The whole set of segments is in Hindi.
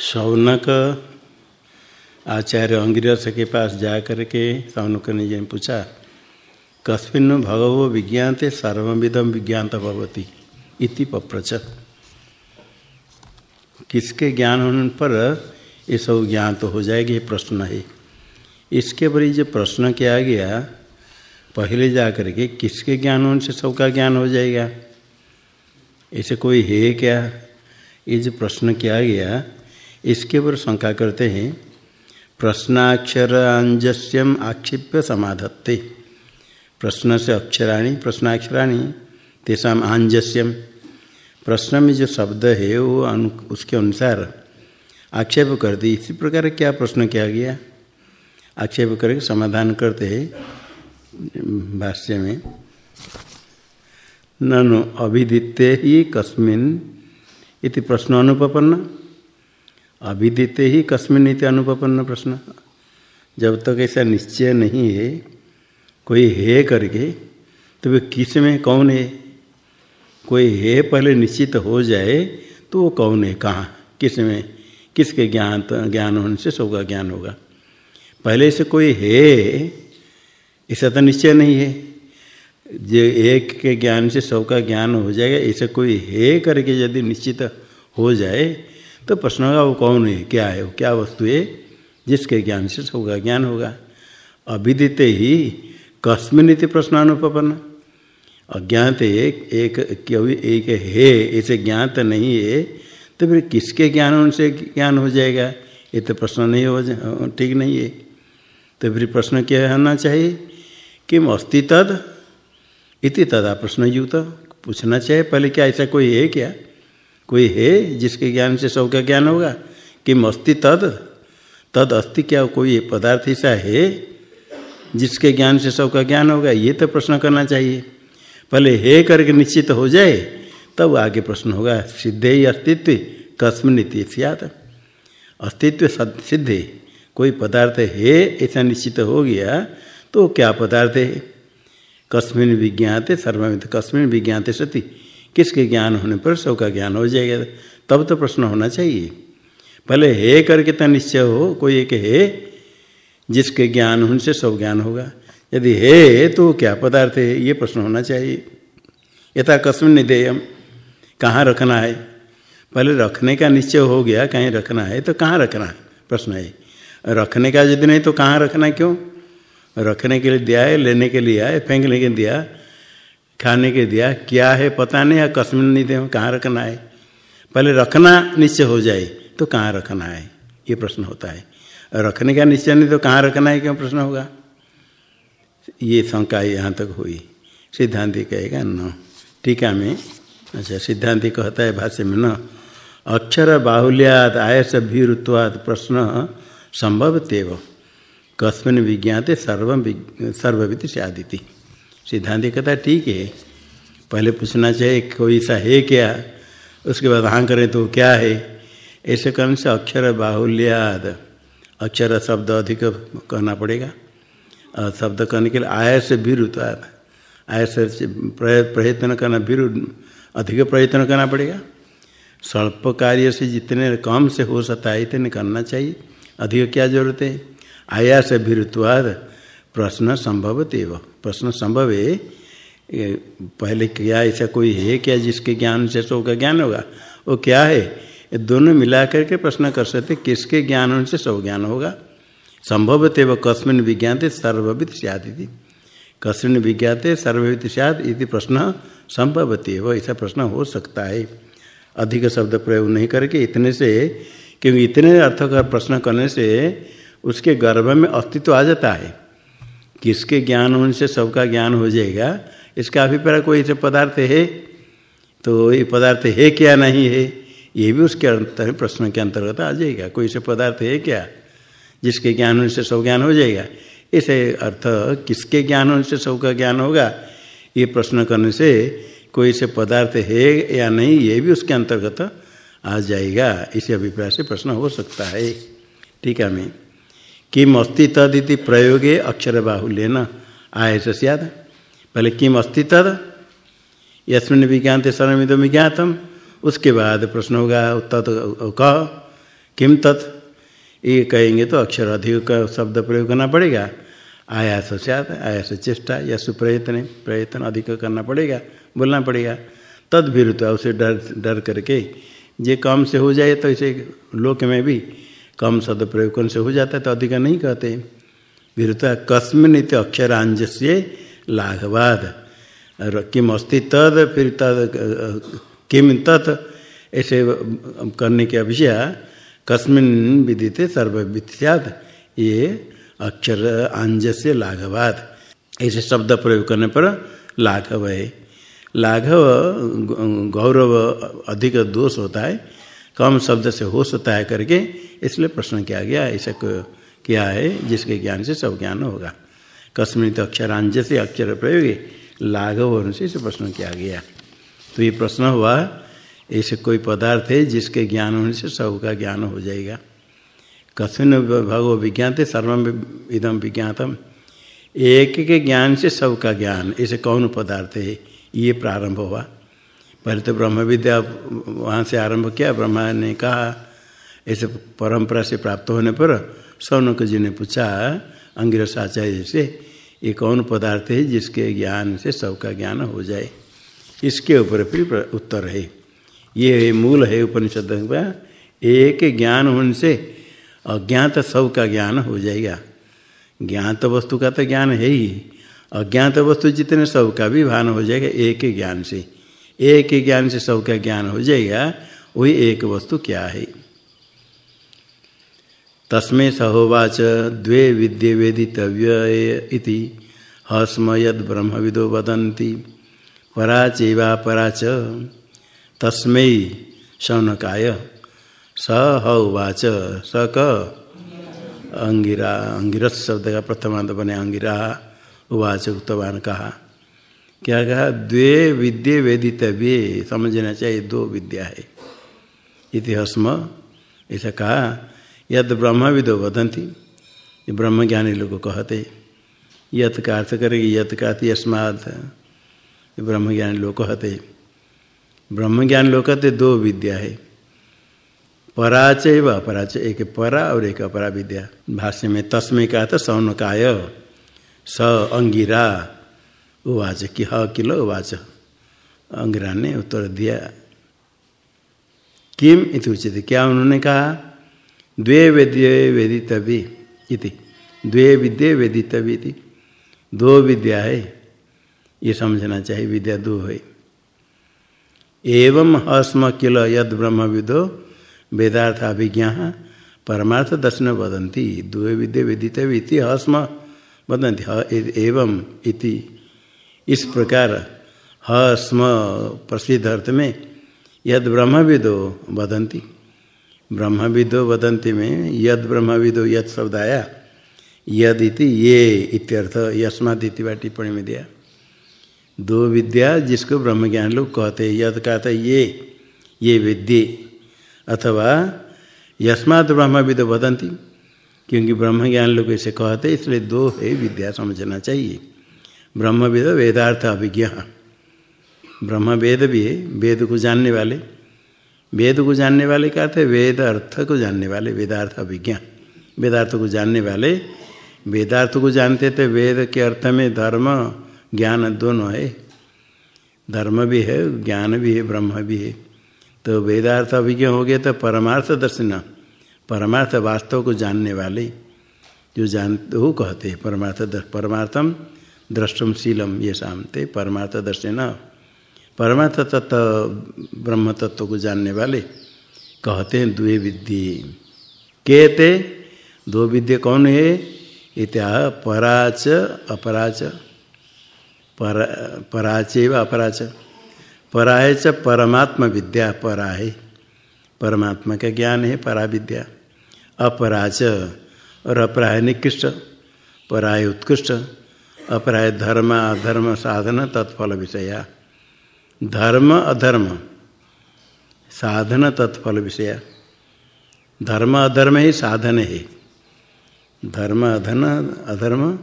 शौनक, आचार्य अंगिरस के पास जा करके शौनक ने जी पूछा कस्मिन भगवो विज्ञाते सर्वविधम विज्ञात भवती इति पप्रच किसके ज्ञान होने पर ये सब ज्ञान तो हो जाएगी, ये प्रश्न है इसके बड़ी जो प्रश्न किया गया, पहले जा करके किसके ज्ञान होने से सबका ज्ञान हो जाएगा? ऐसे कोई है क्या? ये जो प्रश्न किया गया इसके ऊपर शंका करते हैं प्रश्नाक्षर अंजस्यम आक्षिप्य समाधत्ते। प्रश्न से अक्षराणी, प्रश्नाक्षराणी, तेषा आंजस्यम। प्रश्न में जो शब्द है, वो अनु, उसके अनुसार आक्षेप कर दी। इसी प्रकार क्या प्रश्न किया गया? आक्षेप करके समाधान करते हैं, भाष्य में। ननु अभिदित्य ही कस्मिन इति प्रश्न अनुपन्न अभिदिते ही कस्मिन इति अनुपन्न प्रश्न। जब तक तो ऐसा निश्चय नहीं है, कोई है करके तो वे किसमें, कौन है? कोई है पहले निश्चित हो जाए तो वो कौन है, कहाँ? किसमें? किसके ज्ञान ज्ञान होने से सबका ज्ञान होगा। पहले से कोई है, ऐसा तो निश्चय नहीं है। जो एक के ज्ञान से सबका ज्ञान हो जाएगा, ऐसा कोई है करके यदि निश्चित हो जाए तो प्रश्न होगा, वो कौन है, क्या है, वो क्या वस्तु है, जिसके ज्ञान से सबका ज्ञान होगा। अभिदित ही कस्मिन प्रश्नानुपन्न अज्ञात एक एक क्यों एक है ऐसे ज्ञात नहीं है तो फिर किसके ज्ञान, उनसे ज्ञान हो जाएगा? ये तो प्रश्न नहीं हो ठीक नहीं है। तो फिर प्रश्न क्या होना चाहिए? किम अस्ति तद? इति तदा प्रश्न युक्त पूछना चाहिए, पहले क्या ऐसा कोई है क्या? कोई है जिसके ज्ञान से सबका ज्ञान होगा? किम अस्ति तद? तद अस्ति क्या? कोई पदार्थ ऐसा है जिसके ज्ञान से सबका ज्ञान होगा? ये तो प्रश्न करना चाहिए। पहले हे करके निश्चित हो जाए, तब आगे प्रश्न होगा। सिद्धे ही अस्तित्व कस्मिन सियात। अस्तित्व सिद्धे कोई पदार्थ है, ऐसा निश्चित हो गया तो क्या पदार्थ है? कस्मिन विज्ञाते, सर्वमित कस्मिन विज्ञाते सती। किसके ज्ञान होने पर सबका ज्ञान हो जाएगा। तब तो प्रश्न होना चाहिए। पहले हे करके तो निश्चय हो, कोई एक है, जिसके ज्ञान होने से सब ज्ञान होगा। यदि हे तो क्या पदार्थ है? ये प्रश्न होना चाहिए। यथा कस्मिन निधेयम कहाँ रखना है? पहले रखने का निश्चय हो गया, कहीं रखना है तो कहाँ रखना है? प्रश्न है। रखने का यदि नहीं तो कहाँ रखना क्यों? रखने के लिए दिया है, लेने के लिए आए, फेंकने के दिया। खाने के दिया, क्या है पता नहीं, या कस्मिन नहीं दे कहाँ रखना है? पहले रखना निश्चय हो जाए तो कहाँ रखना है? ये प्रश्न होता है। रखने का निश्चय नहीं तो कहाँ रखना है, क्यों प्रश्न होगा? ये शंका यहाँ तक हुई। सिद्धांति कहेगा, न। टीका में अच्छा सिद्धांति कहता है भाष्य में, न। अक्षर बाहुल्याद आयस भीरुत्वाद प्रश्न संभव तेव कस्मिन विज्ञाते सर्व सर्ववित से आदिति सिद्धांत कहता ठीक है, पहले पूछना चाहिए, कोई सा है क्या? उसके बाद हाँ करें तो क्या है? ऐसे करने से अक्षर बाहुल्याद, अक्षर शब्द अधिक कहना पड़ेगा। और शब्द करने के लिए आय से भी विरुद्ध आय से प्रयत्न करना विरुद्ध अधिक प्रयत्न करना पड़ेगा। स्वल्प कार्य से जितने कम से हो सकता है, इतने करना चाहिए। अधिक क्या ज़रूरत है? आया से विरुद्ध प्रश्न संभव तेव प्रश्न संभव है पहले क्या ऐसा कोई है क्या जिसके ज्ञान से सो का ज्ञान होगा? वो क्या है? दोनों मिला करके प्रश्न कर सकते किसके ज्ञान से सब ज्ञान होगा? संभव तेव कस्मिन विज्ञाते सर्वविद सियादी कस्मिन विज्ञाते सर्वविद सियाद इति प्रश्न संभवती है, ऐसा प्रश्न हो सकता है। अधिक शब्द प्रयोग नहीं करके इतने से, क्योंकि इतने अर्थ का प्रश्न करने से उसके गर्भ में अस्तित्व आ जाता है। किसके ज्ञान उनसे सबका ज्ञान हो जाएगा? इसका अभिप्राय कोई से पदार्थ है? तो ये पदार्थ है क्या नहीं है? ये भी उसके अंतर प्रश्न के अंतर्गत आ जाएगा। कोई से पदार्थ है क्या? जिसके ज्ञान उनसे सब ज्ञान हो जाएगा? इसे अर्थ, किसके ज्ञान होने उनसे सबका ज्ञान होगा? ये प्रश्न करने से कोई से पदार्थ है या नहीं, ये भी उसके अंतर्गत आ जाएगा। इसी अभिप्राय से प्रश्न हो सकता है। ठीक है मैं किम अस्ति तद प्रयोगे अक्षर बाहुल्य न आय से सियाद पहले किम अस्ति तद? यस्मिन विज्ञान सर्विदो विज्ञातम। उसके बाद प्रश्न होगा, तत् कह किम तत्? ये कहेंगे तो अक्षर अधिक का शब्द प्रयोग करना पड़ेगा। आयास से आता आयास चेष्टा या सुप्रयत्न प्रयत्न अधिक करना पड़ेगा, बोलना पड़ेगा। तद विरुद्ध उसे डर डर करके ये कम से हो जाए तो इसे लोक में भी कम शब्द प्रयोग करने से हो जाता है तो अधिक नहीं कहते विरुद्ध कस्मिन इत अक्षरांज से लाघवाद किम अस्ति तद, फिर तद, किम तत्, ऐसे करने की अभिषया कस्मिन विदिते सर्वविद ये अक्षर आंज से लाघवाद ऐसे शब्द प्रयोग करने पर लाघव है। लाघव गौरव अधिक दोष होता है। कम शब्द से हो सकता है करके इसलिए प्रश्न किया गया, ऐसा किया है, जिसके ज्ञान से सब ज्ञान होगा। कस्मित अक्षरांज से अक्षर प्रयोग, लाघव होने से इसे प्रश्न किया गया। तो ये प्रश्न हुआ, ऐसे कोई पदार्थ है जिसके ज्ञान होने से सब का ज्ञान हो जाएगा। कस्मिन भगव विज्ञाते सर्वम इदम विज्ञातम। एक के ज्ञान से सबका ज्ञान, ऐसे कौन पदार्थ है? ये प्रारंभ हुआ। पहले तो ब्रह्म विद्या वहाँ से आरंभ किया, ब्रह्मा ने कहा, ऐसे परंपरा से प्राप्त होने पर सौनक जी ने पूछा, अंगिरस आचार्य से, ये कौन पदार्थ है जिसके ज्ञान से सबका ज्ञान हो जाए? इसके ऊपर फिर उत्तर है। ये मूल है उपनिषद का एक ज्ञान होने से अज्ञात सब का ज्ञान हो जाएगा। ज्ञात वस्तु का तो ज्ञान है ही। अज्ञात वस्तु जितने सब का भी भान हो जाएगा एक ज्ञान से। एक ही ज्ञान से सब का ज्ञान हो जाएगा, वही एक वस्तु क्या है? तस्में सहोवाच, द्वे विद्ये वेदितव्य इति। हस्म यद ब्रह्मविदो वदन्ति। पराचैवा पराच तस्मै शौनकाय। स हवाच, स क अंगिरा अंगिरस शब्द का प्रथमांत बने अंगिरा, उवाच उक्तवान कहा। क्या कहा? द्वे विद्ये वेदितव्य समझना चाहिए, दो विद्या है। इतिहासम, ऐसा कहा यद ब्रह्म विदो वदंती ये ब्रह्म ज्ञानी लोग कहते यथ का अर्थ करेगी यथ का अर्थ यस्मात। ब्रह्म ज्ञानी लोग कहते ब्रह्म ज्ञान लोग कहते दो विद्या है। पराच व अपराच, एक परा और एक अपरा विद्या। भाष्य में तस्में का था, सौनकाय, स अंगिरा। उवाच कि ह किलो उवाच। अंगिरा ने उत्तर दिया, किम इति उचित क्या उन्होंने कहा? द्वे वेद्य वेदितव्य इति। द्वे विद्ये वेदितव्य इति। दो विद्या है, ये समझना चाहिए, विद्या दो है। एवं हस्म किल यद ब्रह्म विदो वेदार्थ अभिज्ञा परमार्थ दर्शन वदंती द्वे विद्य वेदित इति हस्म वदंती एवं इति। इस प्रकार हस्म प्रसिद्ध अर्थ में यद ब्रह्मविदो वदंती। ब्रह्मविदो वदंती में यद ब्रह्मविदो यद शब्द आया। यद इति ये इत्यर्थ, यस्माद इति टिप्पणी में दिया। दो विद्या जिसको ब्रह्म ज्ञान लोग कहते हैं, यद कहते ये ये विद्य अथवा यस्मात ब्रह्मविद वदंती, क्योंकि ब्रह्म ज्ञान लोग इसे कहते इसलिए दो है विद्या समझना चाहिए। ब्रह्मविद वेदार्थ अभिज्ञ। ब्रह्म वेद भी है, वेद को जानने वाले। वेद को जानने वाले क्या थे? वेद अर्थ को जानने वाले, वेदार्थ अभिज्ञ। वेदार्थ को जानने वाले, वेदार्थ को जानते थे, वेद के अर्थ में धर्म, ज्ञान दोनों है। धर्म भी है, ज्ञान भी है, ब्रह्म भी है। तो वेदार्थ अभिज्ञ हो गए तो परमार्थ दर्शन। परमार्थ वास्तव को जानने वाले, जो जानते वो कहते हैं, परमार्थ परमार्थम द्रष्टुम शीलम ये शामते परमार्थ दर्शन परमार्थ तत्व ब्रह्म तत्व को जानने वाले कहते हैं, द्वे विद्ये कहते दो विद्य कौन है? इत्या पराच, अपराच। पर पराचे व अपराच। पराय च परमात्मा विद्या परा है परमात्मा का ज्ञान है परा विद्या अपराच, और अपराय निकृष्ट। पराय उत्कृष्ट। अपराय धर्म, अधर्म, साधन, तत्फल विषया। धर्म, अधर्म, साधन, तत्फल विषय। धर्म, अधर्म ही साधन है। धर्म, अधन, अधर्म,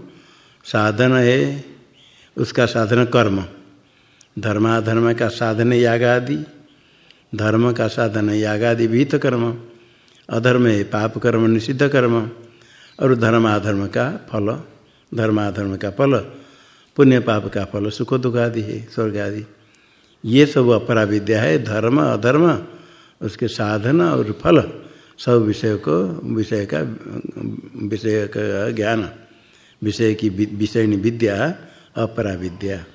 साधन है, उसका साधन कर्म। धर्माधर्म का साधन याग आदि धर्म का साधन याग आदि भी तो कर्म। अधर्म है पाप कर्म, निषिद्ध कर्म। और धर्म, अधर्म का फल धर्म अधर्म का फल, पुण्य पाप का फल, सुख दुख आदि है स्वर्ग आदि ये सब अपरा विद्या है, धर्म, अधर्म, उसके साधन और फल, सब विषय को, विषय का विषय का ज्ञान, विषय की विषय विद्या अपरा विद्या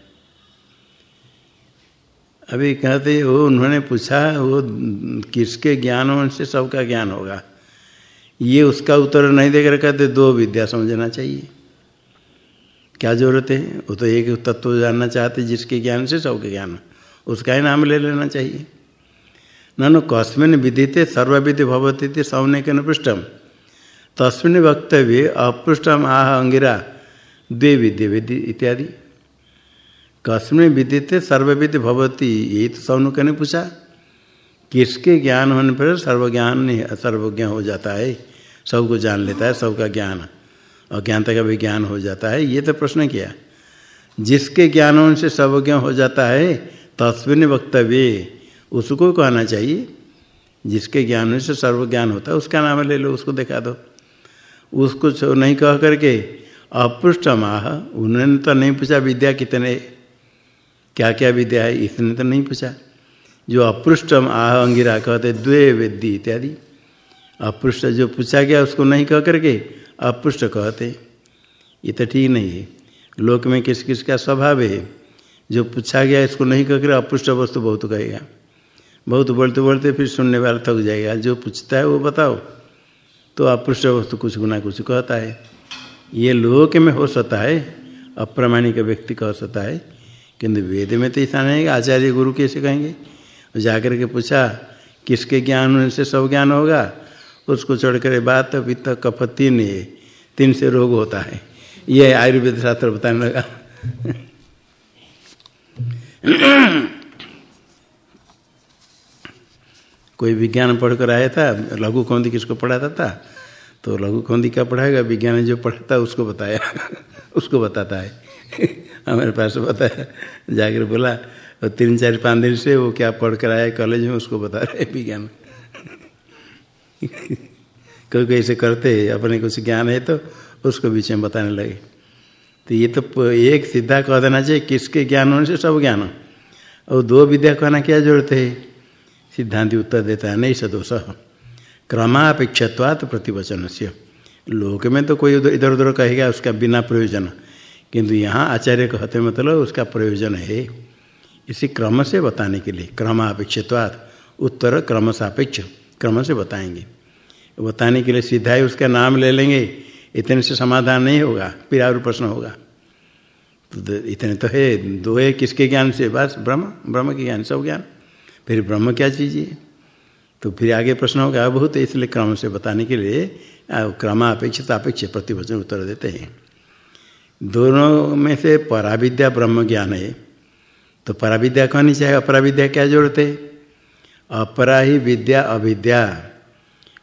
अभी कहते वो उन्होंने पूछा, वो किसके ज्ञान से सबका ज्ञान होगा? ये उसका उत्तर नहीं देकर कहते, दो विद्या समझना चाहिए। क्या ज़रूरत है? वो तो एक तत्व जानना चाहते जिसके ज्ञान से सबके ज्ञान। उसका ही नाम ले लेना चाहिए। ननु कस्मिन विदिते सर्वविधि भवती सौने के पृष्ठम। तस्मिन वक्तव्य अपृष्ठम आह अंगिरा द्वे विद्य विधि इत्यादि। कस्मिन विदिते सर्वविधि भवती यही तो सौनुक ने पूछा। किसके ज्ञान होने पर सर्वज्ञान सर्वज्ञ हो जाता है? सबको जान लेता है, सबका ज्ञान। अज्ञानता का भी ज्ञान हो जाता है, ये तो प्रश्न किया। जिसके ज्ञानों से सर्वज्ञ हो जाता है, तस्विन वक्तव्य, उसको कहना चाहिए। जिसके ज्ञान से सर्व ज्ञान होता है, उसका नाम ले लो, उसको दिखा दो। उसको नहीं कह करके अपृष्ट माह उन्होंने तो नहीं पूछा विद्या कितने क्या क्या विद्या है, इसने तो नहीं पूछा। जो अपृष्टम आह अंगिरा कहते, द्वे वेदी इत्यादि। अपृष्ट जो पूछा गया, उसको नहीं कह करके अपृष्ट कहते, ये तो ठीक नहीं है। लोक में किस किस का स्वभाव है? जो पूछा गया इसको नहीं कह कर अपृष्ट वस्तु बहुत कहेगा। बहुत बोलते बोलते फिर सुनने वाला थक जाएगा। जो पूछता है वो बताओ। तो अपुष्ट वस्तु कुछ गुना कुछ कहता है। ये लोक में हो सकता है, अप्रामाणिक व्यक्ति कह सकता है, किंतु वेद में तो ऐसा नहीं आचार्य गुरु कैसे कहेंगे? जाकर के पूछा, किसके ज्ञान से सब ज्ञान होगा? उसको छोड़ कर बात पित्त कफ तीन है तीन से रोग होता है। ये आयुर्वेद शास्त्र बताने लगा। कोई विज्ञान पढ़कर आया था, लघु कौंदी किसको पढ़ाता था? तो लघु कौंदी क्या पढ़ाएगा? विज्ञान जो पढ़ाता, उसको बताया। उसको बताता है। हमारे पास बताया। जाकर बोला और तीन, चार, पाँच दिन से वो क्या पढ़कर आया कॉलेज में, उसको बता रहे विज्ञान। कोई कोई ऐसे करते अपने कुछ ज्ञान है तो उसको बीच में बताने लगे। तो ये तो एक सीधा कह देना चाहिए, किसके ज्ञान होने से सब ज्ञान और दो विद्या कहना क्या ज़रूरत है? सिद्धांति उत्तर देता है, नहीं सदोष। क्रमापेक्षत्वात प्रतिवचन से लोक में तो कोई इधर उधर कहेगा, उसका बिना प्रयोजन। किंतु यहाँ आचार्य कहते मतलब उसका प्रयोजन है। इसी क्रम से बताने के लिए, क्रमापेक्षत्वात। उत्तर क्रम सापेक्ष क्रम से बताएँगे। बताने के लिए सीधा ही उसका नाम ले लेंगे। इतने से समाधान नहीं होगा फिर और प्रश्न होगा। तो इतने तो है, दो है किसके ज्ञान से? बस, ब्रह्म ब्रह्म के ज्ञान, सब ज्ञान। फिर ब्रह्म क्या चीज़ है? तो फिर आगे प्रश्न होगा बहुत इसलिए क्रम से बताने के लिए क्रमापेक्षित अपेक्ष प्रतिवचन उत्तर देते हैं। दोनों में से पराविद्या ब्रह्म ज्ञान है। तो पराविद्या कहनी चाहिए अपरा विद्या क्या ज़रूरत है? अपरा ही विद्या अविद्या,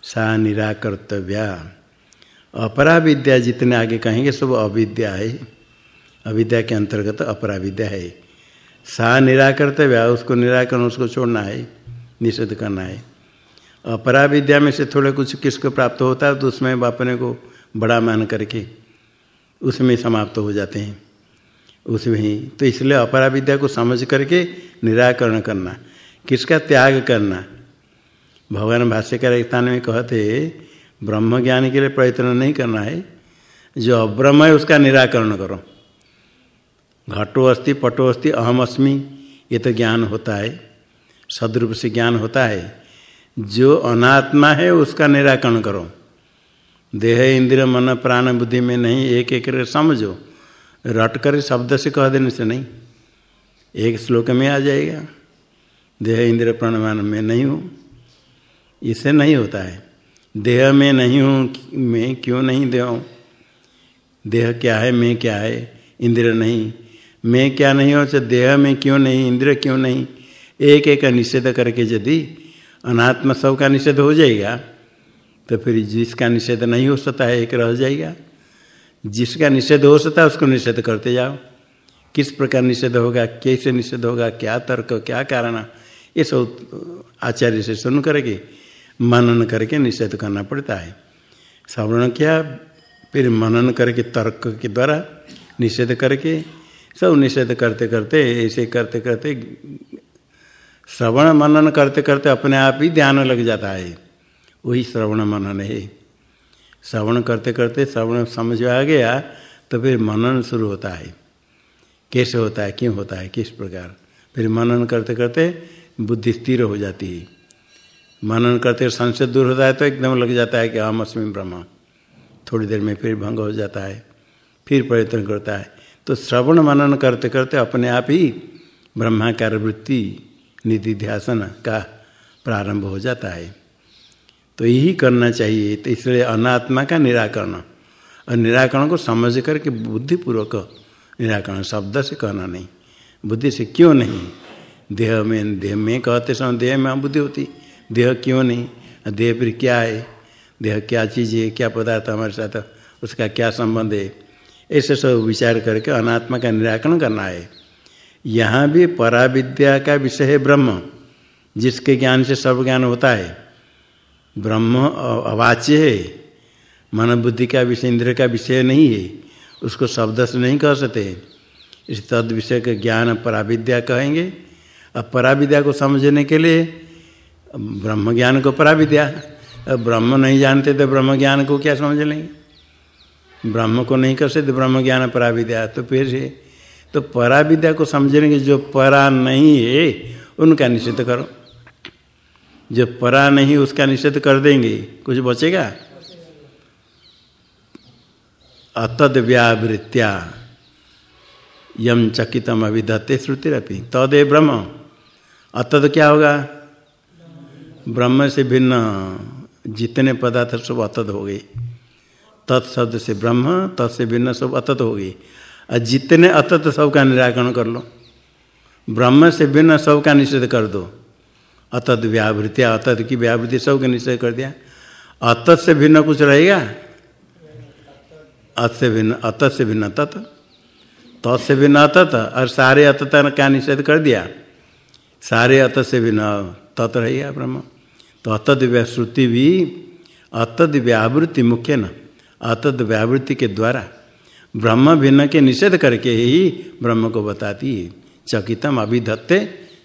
सा निराकर्तव्या। अपरा विद्या जितने आगे कहेंगे, सब अविद्या है। अविद्या के अंतर्गत अपरा विद्या है। सा निराकर्तव्य, उसको निराकरण, उसको छोड़ना है, निषेध करना है। अपरा विद्या में से थोड़ा कुछ किसको प्राप्त होता है तो उसमें अपने को बड़ा मान करके उसमें समाप्त हो जाते हैं। उसमें ही तो इसलिए अपरा विद्या को समझ करके निराकरण करना। किसका त्याग करना? भगवान भाष्यकर स्थान में कहते ब्रह्म ज्ञान के लिए प्रयत्न नहीं करना है, जो अब्रह्म है उसका निराकरण करो। घटो अस्थि पटो अस्थि अहम अस्मि, ये तो ज्ञान होता है, सदरूप से ज्ञान होता है। जो अनात्मा है उसका निराकरण करो। देह इंद्र मन, प्राण, बुद्धि में नहीं, एक एक समझो। रट कर शब्द से कह देने से नहीं। एक श्लोक में आ जाएगा। देह इंद्र प्राण में नहीं हूँ। इससे नहीं होता है। देह में नहीं हूँ मैं क्यों नहीं देह देह क्या है, मैं क्या है? इंद्र नहीं। मैं क्या नहीं हो सकता देह में क्यों नहीं इंद्र क्यों नहीं? एक एक का निषेध करके यदि अनात्म सब का निषेध हो जाएगा तो फिर जिसका निषेध नहीं हो सकता है, एक रह जाएगा। जिसका निषेध हो सकता है, उसको निषेध करते जाओ। किस प्रकार निषेध होगा, कैसे निषेध होगा, क्या तर्क, क्या कारण? ये सब आचार्य से सुन करके मनन करके निषेध करना पड़ता है। श्रवण किया, फिर मनन करके तर्क के द्वारा निषेध करके सब निषेध करते करते, ऐसे करते करते श्रवण मनन करते करते अपने आप ही ध्यान लग जाता है। वही श्रवण मनन है। श्रवण करते करते श्रवण समझ आ गया तो फिर मनन शुरू होता है। कैसे होता है, क्यों होता है, किस प्रकार? फिर मनन करते करते बुद्धि स्थिर हो जाती है। मनन करते संशय दूर होता है तो एकदम लग जाता है कि हम अस्मी ब्रह्म। थोड़ी देर में फिर भंग हो जाता है, फिर प्रयत्न करता है। तो श्रवण मनन करते करते अपने आप ही ब्रह्माकार वृत्ति, निधि ध्यासन का प्रारंभ हो जाता है। तो यही करना चाहिए। तो इसलिए अनात्मा का निराकरण, और निराकरण को समझ करके बुद्धिपूर्वक निराकरण शब्द से कहना नहीं। बुद्धि से क्यों नहीं? देह में देह में कहते समय देह में बुद्धि होती। देह क्यों नहीं? देह फिर क्या है? देह क्या चीज़ है? क्या पदार्थ हमारे साथ? उसका क्या संबंध है? ऐसे सब विचार करके अनात्मा का निराकरण करना है। यहाँ भी पराविद्या का विषय है ब्रह्म, जिसके ज्ञान से सब ज्ञान होता है। ब्रह्म अवाच्य है। मन बुद्धि का विषय इंद्र का विषय नहीं है। उसको शब्द से नहीं कह सकते। इस तद विषय का ज्ञान पराविद्या कहेंगे। अब पराविद्या को समझने के लिए ब्रह्म ज्ञान को पराविद्या। अब ब्रह्म नहीं जानते तो ब्रह्म ज्ञान को क्या समझ लेंगे? ब्रह्म को नहीं कर सकते ब्रह्म ज्ञान पराविद्या। तो फिर से तो पराविद्या को समझने के जो परा नहीं है, उनका निषेध करो। जो परा नहीं, उसका निषेध कर देंगे। कुछ बचेगा? अतद व्यावृत्या यम चकितम अभिधत्ते श्रुतिरपि। तदे ब्रह्म। अतद क्या होगा? ब्रह्म से भिन्न, जितने पदार्थ सब अतद हो गए। तत्शब्द से ब्रह्म, तत् से भिन्न सब अतत हो गए। और जितने अतत सब का निराकरण कर लो। ब्रह्म से भिन्न सब का निषेध कर दो। अतत व्यावृत्तिया अतत की व्यावृत्ति सब का निषेध कर दिया। अतत से भिन्न कुछ रहेगा? अत से भिन्न, अतत से भिन्न तत्। तत् से भिन्न अतत, और सारे अतत का निषेध कर दिया। सारे अत से भिन्न तत् रहेगा ब्रह्म। तो अतद व्याश्रुति भी अतद व्यावृत्ति मुख्य न अतद व्यावृत्ति के द्वारा ब्रह्म भिन्न के निषेध करके ही ब्रह्म को बताती है। चकितम अभिधत्ते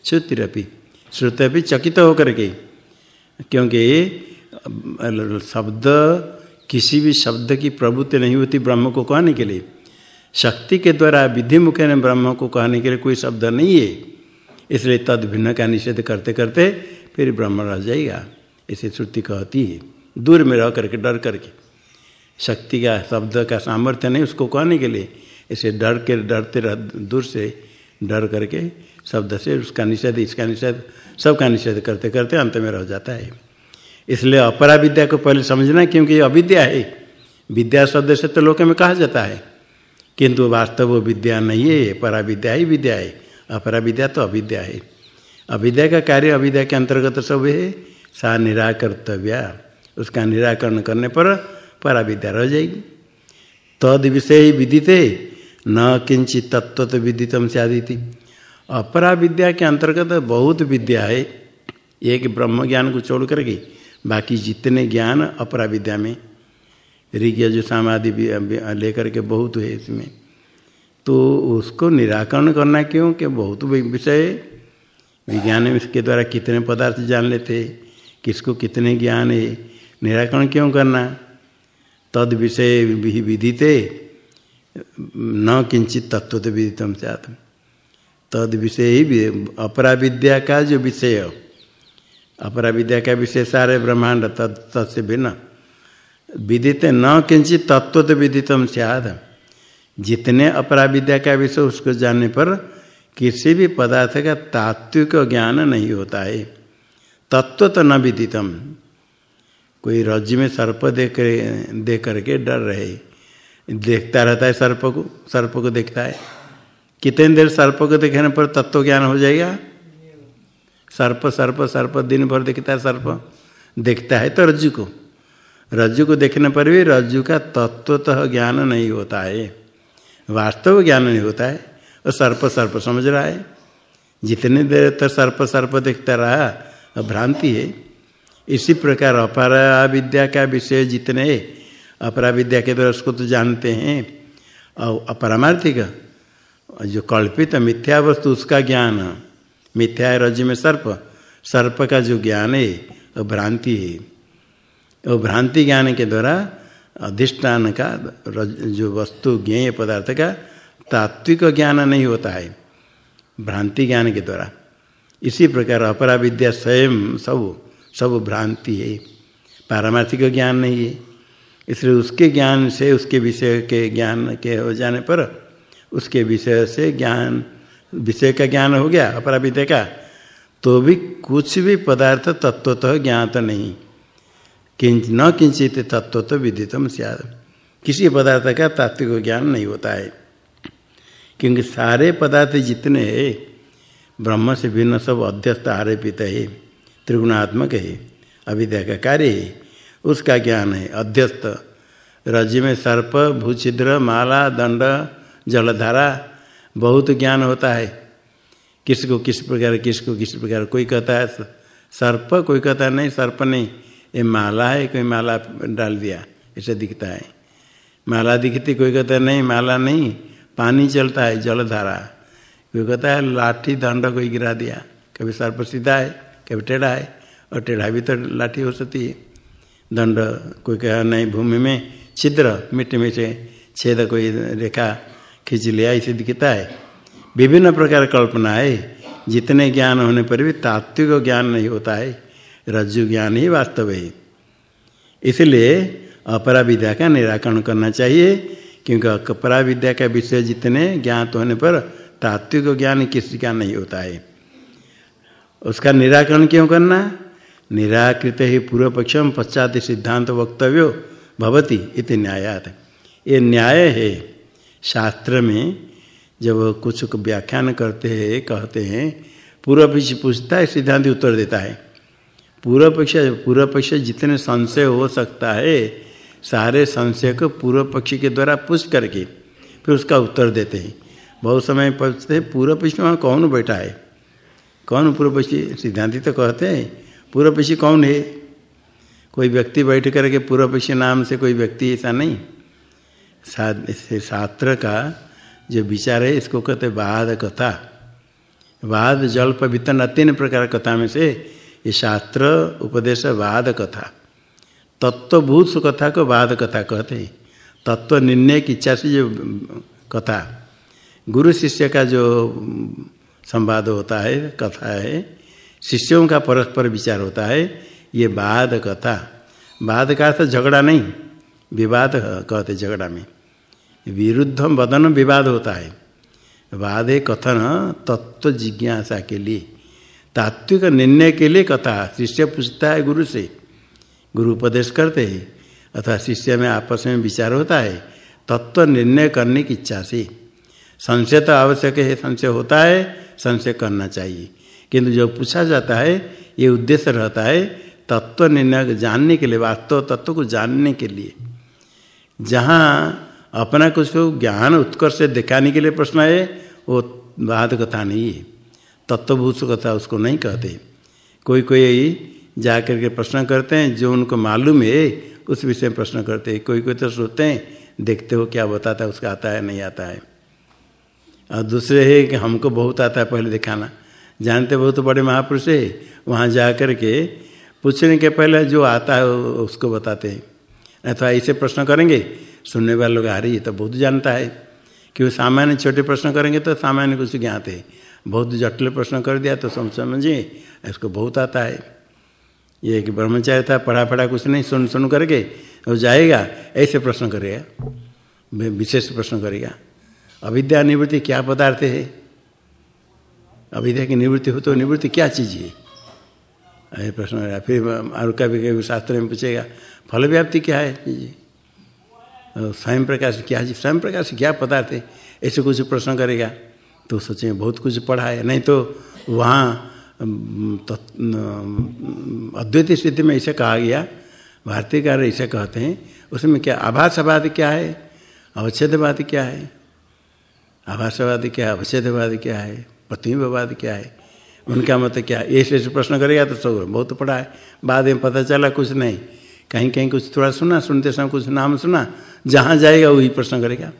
श्रुतिरपि। श्रुति भी चकित होकर के, क्योंकि शब्द, किसी भी शब्द की प्रवृत्ति नहीं होती ब्रह्म को कहने के लिए। शक्ति के द्वारा विधि मुख्य ने ब्रह्म को कहने के लिए कोई शब्द नहीं है। इसलिए तद भिन्न का निषेध करते करते फिर ब्रह्म रह जाएगा। ऐसे श्रुति कहती है। दूर में रह करके, डर करके। शक्ति का, शब्द का सामर्थ्य नहीं उसको कहने के लिए। ऐसे डर के, डरते रह, दूर से डर करके शब्द से उसका निषेध, इसका निषेध, सबका निषेध करते करते अंत में रह जाता है। इसलिए अपरा विद्या को पहले समझना, क्योंकि अविद्या है। विद्या शब्द से तो लोक में कहा जाता है। किंतु वास्तव वो विद्या नहीं है परा विद्या ही विद्या है। अपरा विद्या तो अविद्या है। अविद्या का कार्य अविद्या के अंतर्गत सब है। सा निराकर्तव्या। उसका निराकरण करने पर परा विद्या रह जाएगी। तद विषय ही विदिते न किंचित तत्व तो विदितम से आदि थी अपरा विद्या के अंतर्गत बहुत विद्या है। एक ब्रह्म ज्ञान को छोड़ करके बाकी जितने ज्ञान अपरा विद्या में ऋग्य जो समाधि लेकर के बहुत है इसमें। तो उसको निराकरण करना क्यों? कि बहुत विषय विज्ञान में इसके द्वारा कितने पदार्थ जान लेते, किसको कितने ज्ञान है, निराकरण क्यों करना? तद विषय विदिते, न किंचित तत्व तो विदितम आत्म तद विषय ही अपरा विद्या का जो विषय अपरा विद्या का विषय सारे ब्रह्मांड तद, तत्से भिन्न। विदित न किंचित तत्व तो विदितम सियाद जितने अपरा विद्या का विषय उसको जानने पर किसी भी पदार्थ का तात्विक ज्ञान नहीं होता है। तत्व तो न विदितम। कोई रज्जु में सर्प देख देख करके डर रहे। देखता रहता है सर्प को सर्प को देखता है। कितने देर सर्प को देखने पर तत्व ज्ञान हो जाएगा? सर्प सर्प सर्प, दिन भर देखता है सर्प। देखता है तो रज्जु को। रज्जु को देखने पर भी रज्जु का तत्वतः ज्ञान नहीं होता है। वास्तव ज्ञान नहीं होता है। और सर्प सर्प समझ रहा है। जितने देर तक सर्प सर्प देखता रहा भ्रांति है। इसी प्रकार अपरा विद्या का विषय जितने अपरा विद्या के द्वारा उसको तो जानते हैं। और अपरामार्थिक, जो कल्पित मिथ्या वस्तु, उसका ज्ञान, मिथ्या है रज में सर्प सर्प का जो ज्ञान है, वो भ्रांति है। वो भ्रांति ज्ञान के द्वारा अधिष्ठान का जो वस्तु, ज्ञेय पदार्थ का तात्विक ज्ञान नहीं होता है, भ्रांति ज्ञान के द्वारा। इसी प्रकार अपरा विद्या स्वयं सब सब भ्रांति है, पारमार्थिक ज्ञान नहीं है। इसलिए उसके ज्ञान से, उसके विषय के ज्ञान के हो जाने पर, उसके विषय से ज्ञान, विषय का ज्ञान हो गया अपरा विद्या का तो भी कुछ भी पदार्थ तत्वतः ज्ञात नहीं। किंच न किंचित तत्व तो विदितम सियाद किसी पदार्थ का तात्विक ज्ञान नहीं होता है। क्योंकि सारे पदार्थ जितने हैं, ब्रह्म से भिन्न सब अध्यस्त आरोपित है, त्रिगुणात्मक है, अविद्या का कार्य है, उसका ज्ञान है अध्यस्त। रज में सर्प, भूछिद्र, माला, दंड, जलधारा, बहुत ज्ञान होता है। किसको किस प्रकार किसको किस प्रकार कोई कहता है? सर्प कोई कहता नहीं, सर्प नहीं। ये माला है, कोई माला डाल दिया, ऐसे दिखता है। माला दिखती, कोई कहता है, नहीं, माला नहीं, पानी चलता है, जलधारा। कोई कहता है, लाठी दंड कोई गिरा दिया, कभी सर्प सीधा है, कभी टेढ़ा है, और टेढ़ा भी तो लाठी हो सकती है। दंड कोई कहा, नहीं, भूमि में छिद्र, मिट्टी में से छेद कोई रेखा खींच लिया इसे दिखता है। विभिन्न प्रकार कल्पना है। जितने ज्ञान होने पर भी तात्विक ज्ञान नहीं होता है। रज्जु ज्ञान ही वास्तव है। इसलिए अपरा विद्या का निराकरण करना चाहिए, क्योंकि अपरा विद्या का विषय जितने ज्ञात होने पर तात्विक ज्ञान किसी का नहीं होता है। उसका निराकरण क्यों करना? निराकृत ही पूर्व पक्षम पश्चात सिद्धांत वक्तव्यो भवती इति न्यायात। ये न्याय है। शास्त्र में जब कुछ व्याख्यान करते हैं, कहते हैं पूर्व पक्ष पूछता है, सिद्धांत उत्तर देता है। पूर्व पक्ष पूर्व पक्ष जितने संशय हो सकता है, सारे संशय को पूर्व पक्षी के द्वारा पूछ करके फिर उसका उत्तर देते हैं। बहुत समय पूछते हैं पूर्व पक्ष में कौन बैठा है? कौन पूर्व पक्षी सिद्धांति तो कहते हैं पूर्व पक्षी कौन है? कोई व्यक्ति बैठ करके पूर्व पक्षी नाम से कोई व्यक्ति ऐसा नहीं। शास्त्र का जो विचार है, इसको कहते वाद कथा वाद, जल्प, वितन तीन प्रकार कथा में से ये शास्त्र उपदेश वाद कथा तत्वभूत कथा को वाद कथा कहते हैं। तत्व निर्णय की इच्छा से जो कथा। गुरु शिष्य का जो संवाद होता है, कथा है, शिष्यों का परस्पर विचार होता है, ये वाद कथा वाद का अर्थ झगड़ा नहीं, विवाद कहते झगड़ा में। विरुद्ध वदन विवाद होता है। वाद कथन तत्व जिज्ञासा के लिए। तात्विक निर्णय के लिए कथा शिष्य पूछता है गुरु से। गुरु उपदेश करते हैं अथवा शिष्य में आपस में विचार होता है, तत्व निर्णय करने की इच्छा से। संशय तो आवश्यक है, संशय होता है, संशय करना चाहिए। किंतु जो पूछा जाता है, ये उद्देश्य रहता है तत्व निर्णय जानने के लिए, वास्तव तत्व को जानने के लिए। जहाँ अपना कुछ ज्ञान उत्कर्ष दिखाने के लिए प्रश्न है वो बात कथा नहीं है। तत्वभूत कथा उसको नहीं कहते। कोई कोई जा करके प्रश्न करते हैं, जो उनको मालूम है, उस विषय में प्रश्न करते हैं। कोई कोई तो सोचते हैं, देखते हो क्या बताता है, उसका आता है, नहीं आता है। और दूसरे है कि हमको बहुत आता है पहले दिखाना। जानते बहुत बड़े महापुरुष है, वहाँ जा कर के पूछने के पहले जो आता है उसको बताते हैं। अथवा ऐसे प्रश्न करेंगे, सुनने वाले लोग आ रही है तो बहुत जानता है। क्यों सामान्य छोटे प्रश्न करेंगे तो सामान्य कुछ ज्ञात है। बहुत जटिल प्रश्न कर दिया तो समझ समझिए, इसको बहुत आता है। ये कि ब्रह्मचार्य था, पढ़ा पढ़ा कुछ नहीं, सुन सुन करके, वो जाएगा, ऐसे प्रश्न करेगा विशेष प्रश्न करेगा। अविद्या निवृत्ति क्या पदार्थ है? अविद्या की निवृत्ति हो तो निवृत्ति क्या चीज़ है? ऐसे प्रश्न करेगा। फिर और कभी कभी शास्त्र में पूछेगा फल व्याप्ति क्या है? जी स्वयं प्रकाश क्या स्वयं प्रकाश क्या पदार्थ है? ऐसे कुछ प्रश्न करेगा। तो सोचे बहुत कुछ पढ़ा है। नहीं तो वहाँ तो, अद्वैत स्थिति में ऐसे कहा गया भारतीय कार्य ऐसे कहते हैं। उसमें क्या आभासवाद क्या है? अवच्छेदवाद क्या है? आभासवाद क्या है? अवच्छेदवाद क्या है? प्रतिम्बवाद क्या है? उनका मत क्या ऐसे ऐसे प्रश्न करेगा तो सब बहुत पढ़ा है। बाद में पता चला कुछ नहीं। कहीं कहीं कुछ थोड़ा सुना सुनते समय कुछ नाम सुना जहाँ जाएगा वही प्रश्न करेगा।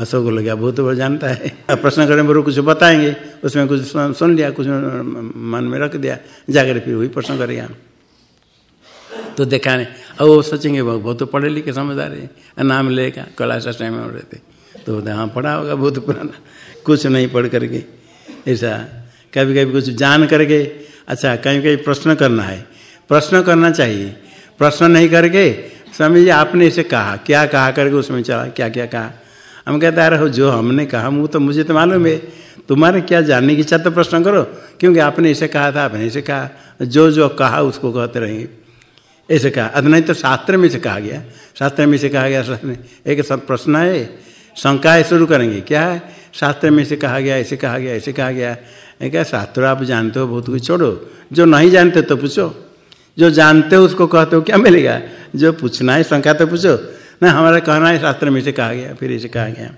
अशोक लगा बहुत बड़ा जानता है? प्रश्न करने पर कुछ बताएँगे? उसमें कुछ सुन लिया, कुछ मन में रख दिया। जाकर फिर वही प्रश्न करेगा तो देखा नहीं। अब वो सोचेंगे बहुत तो पढ़े लिखे समझदार है। नाम लेगा कैलाश टाइम में रहते तो हाँ पढ़ा होगा बहुत पुराना। कुछ नहीं पढ़ करके। ऐसा। कभी कभी कुछ जान करके। अच्छा कहीं कहीं प्रश्न करना है। प्रश्न करना चाहिए। प्रश्न नहीं करके, समझिए आपने इसे कहा। क्या कहा करके उसमें चला क्या क्या कहा? हम कहते रहे जो हमने कहा वो तो मुझे तो मालूम है। तुम्हारे क्या जानने की इच्छा तो प्रश्न करो। क्योंकि आपने इसे कहा था, आपने इसे कहा। जो जो कहा, उसको कहते रहेंगे। ऐसे कहा। अद नहीं तो शास्त्र में से कहा गया। शास्त्र में से कहा गया, शास्त्र एक प्रश्न है। शंकाएँ शुरू करेंगे। क्या है? शास्त्र में से कहा गया ऐसे कहा गया ऐसे कहा गया। क्या शास्त्र, आप जानते हो, बहुत कुछ छोड़ो। जो नहीं जानते तो पूछो। जो जानते हो, उसको कहते हो, क्या मिलेगा? जो पूछना है, शंका तो पूछो। ना, हमारा कहना है, शास्त्र में से कहा गया, फिर इसे कहा गया।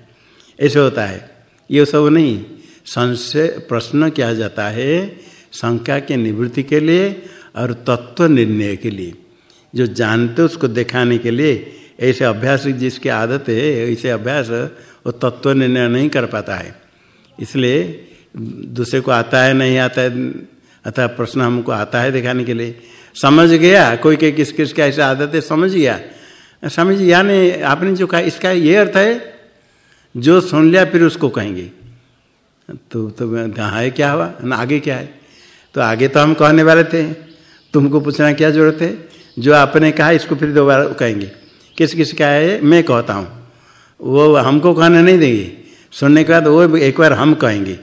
ऐसे होता है। ये सब नहीं। संशय, प्रश्न किया जाता है शंका के निवृत्ति के लिए और तत्व निर्णय के लिए। जो जानते उसको दिखाने के लिए। ऐसे अभ्यास, जिसकी आदत है, ऐसे अभ्यास, वो तत्व निर्णय नहीं कर पाता है। इसलिए दूसरे को आता है, नहीं आता है, अतः प्रश्न हमको आता है दिखाने के लिए। समझ गया? कोई के किस किस का ऐसा आदत है, समझ गया? समझ यानी आपने जो कहा, इसका ये अर्थ है, जो सुन लिया, फिर उसको कहेंगे। तो तो है क्या हुआ? ना, आगे क्या है? तो आगे तो हम कहने वाले थे, तुमको पूछना क्या ज़रूरत है? जो आपने कहा, इसको फिर दोबारा कहेंगे। किस किस का है, मैं कहता हूँ। वो हमको कहने नहीं देंगे। सुनने के बाद वो एक बार हम कहेंगे।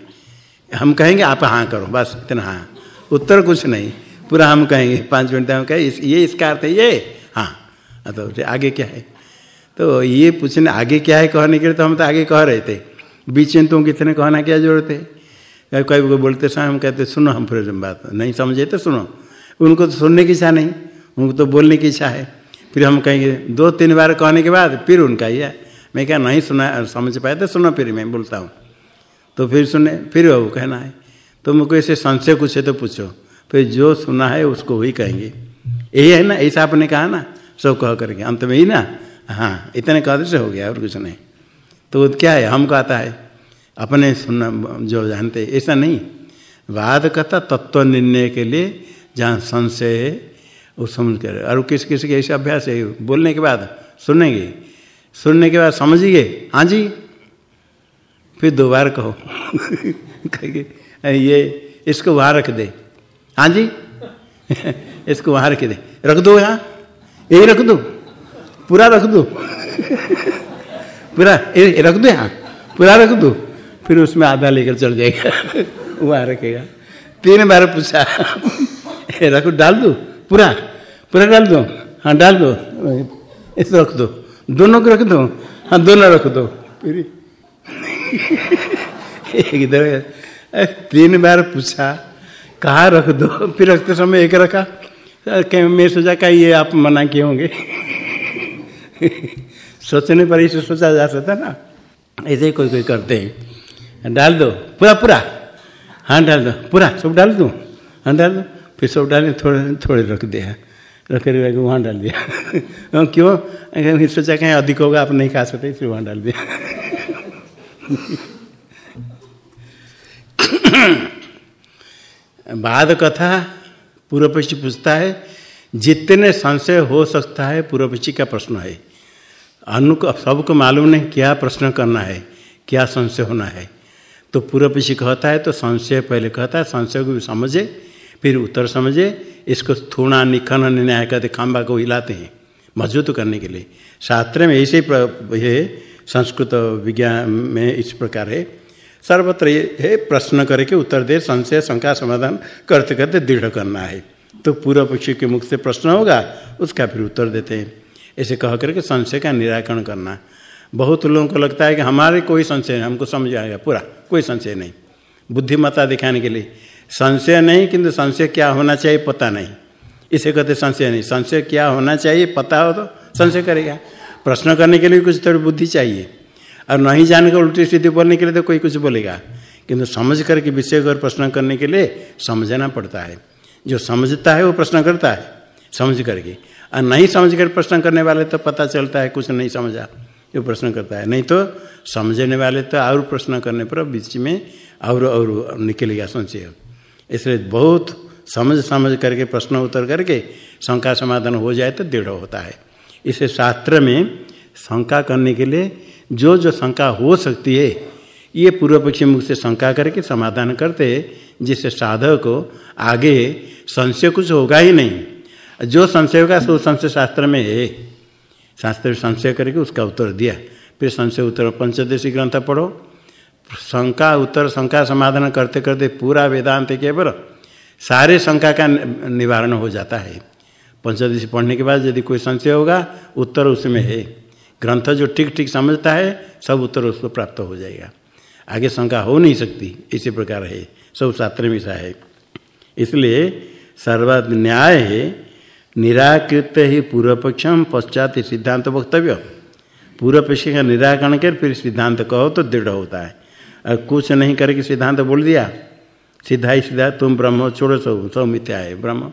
हम कहेंगे, आप हाँ करो, बस इतना हाँ। उत्तर कुछ नहीं। पूरा हम कहेंगे, पाँच मिनट हम कहें ये इसका अर्थ है, ये। हाँ तो आगे क्या है? तो ये पूछने, आगे क्या है कहने के लिए? तो हम तो आगे कह रहे थे। बीच में तुम कितने कहना क्या ज़रूरत है। कभी कोई बोलते समय हम कहते, सुनो हम फिर बात, नहीं समझे तो सुनो। उनको तो सुनने की इच्छा नहीं, उनको तो बोलने की इच्छा है। फिर हम कहेंगे, दो तीन बार कहने के बाद फिर उनका ही है। मैं क्या नहीं सुना, समझ पाए तो सुनो फिर मैं बोलता हूँ। तो फिर सुने, फिर वो कहना है। तो मुझको ऐसे संशय कुछ है तो पूछो। फिर जो सुना है उसको वही कहेंगे। यही है ना, ऐसा आपने कहा ना? सब कह करके। अंत में ही ना। हाँ इतने कह से हो गया और कुछ नहीं। तो क्या है? हम कहता है, अपने सुनना जो जानते, ऐसा नहीं। वाद कथा तत्व निर्णय के लिए जहाँ संशय है, वो समझ कर। और किस किस के ऐसे अभ्यास है? बोलने के बाद सुनेंगे। सुनने के बाद समझिए। हाँ जी। फिर दो बार कहो कहेंगे ये, इसको वहाँ रख दे। हाँ जी। इसको वहाँ रख दे। रख दो यहाँ। यही रख दो पूरा रख दो पूरा रख दो यहाँ पूरा रख दो फिर उसमें आधा लेकर चल जाएगा वहाँ रखेगा तीन बार पूछा रख डाल दो पूरा पूरा डाल दो हाँ डाल दो इसको रख दो दोनों को रख दो हाँ दोनों रख दो फिर तीन बार पूछा कहा रख दो फिर रखते समय एक रखा मैं सोचा का ये आप मना किए होंगे। सोचने पर इसे सोचा जा सकता ना। ऐसे ही कोई कोई करते हैं। डाल दो, पूरा पूरा। हाँ डाल दो, पूरा, सब डाल दो? हाँ डाल दो। फिर सब डाले थोड़े थोड़े रख दिया। रख के वहाँ डाल दिया। क्यों? फिर सोचा कहीं अधिक होगा, आप नहीं खा सकते इसलिए वहाँ डाल दिया। बाद कथा पूर्व पक्षी पूछता है, जितने संशय हो सकता है? पूर्व पक्षी का प्रश्न है। अनु सबको मालूम नहीं क्या प्रश्न करना है, क्या संशय होना है। तो पूर्व पक्षी कहता है तो संशय पहले कहता है, संशय को भी समझे, फिर उत्तर समझे, इसको थोड़ा निखन न्याय कहते खम्बा को हिलाते हैं, मज़बूत करने के लिए। शास्त्र में ऐसे ही संस्कृत विज्ञान में इस प्रकार है। सर्वत्र है प्रश्न करके उत्तर दे, संशय, शंका, समाधान करते करते दृढ़ करना है। तो पूर्व पक्षी के मुख से प्रश्न होगा, उसका फिर उत्तर देते हैं। ऐसे कह करके संशय का निराकरण करना। बहुत लोगों को लगता है कि हमारे कोई संशय नहीं, हमको समझ आएगा, पूरा, कोई संशय नहीं। बुद्धिमत्ता दिखाने के लिए। संशय नहीं किंतु संशय क्या होना चाहिए, पता नहीं। इसे कहते संशय नहीं। संशय क्या होना चाहिए, पता हो तो संशय करेगा। प्रश्न करने के लिए कुछ थोड़ी बुद्धि चाहिए। और नहीं जानकर उल्टी सीधी बोलने के लिए तो कोई कुछ बोलेगा। किंतु समझ करके विषय को प्रश्न करने के लिए समझना पड़ता है। जो समझता है वो प्रश्न करता है समझ करके और नहीं समझ कर प्रश्न करने वाले तो पता चलता है कुछ नहीं समझा जो प्रश्न करता है। नहीं तो समझने वाले तो और प्रश्न करने पर बीच में और और निकलेगा संशय। इसलिए बहुत समझ समझ करके प्रश्न उत्तर करके शंका समाधान हो जाए तो दृढ़ होता है। इसे शास्त्र में शंका करने के लिए जो जो शंका हो सकती है, ये पूर्व पक्षी मुख से शंका करके समाधान करते जिससे साधक को आगे संशय कुछ होगा ही नहीं। जो संशय होगा, सो संशय शास्त्र में है। शास्त्र में संशय करके उसका उत्तर दिया। फिर संशय उत्तर पंचदशी ग्रंथ पढ़ो। शंका उत्तर, शंका समाधान करते करते पूरा वेदांत केवल सारे शंका का निवारण हो जाता है। पंचदशी पढ़ने के बाद यदि कोई संशय होगा, उत्तर उसमें है। ग्रंथ जो ठीक ठीक समझता है, सब उत्तर उसको प्राप्त हो जाएगा। आगे शंका हो नहीं सकती, इसी प्रकार है, सब शास्त्र में सा है। इसलिए सर्वा न्याय है, निराकृत ही पूर्व पक्षम पश्चात सिद्धांत वक्तव्य। पूर्व पक्ष का निराकरण कर फिर सिद्धांत कहो तो दृढ़ होता है। और कुछ नहीं करके सिद्धांत बोल दिया, सीधा ही सीधा, तुम ब्रह्म छोड़ो सब सब मिथ्या है, ब्रह्म।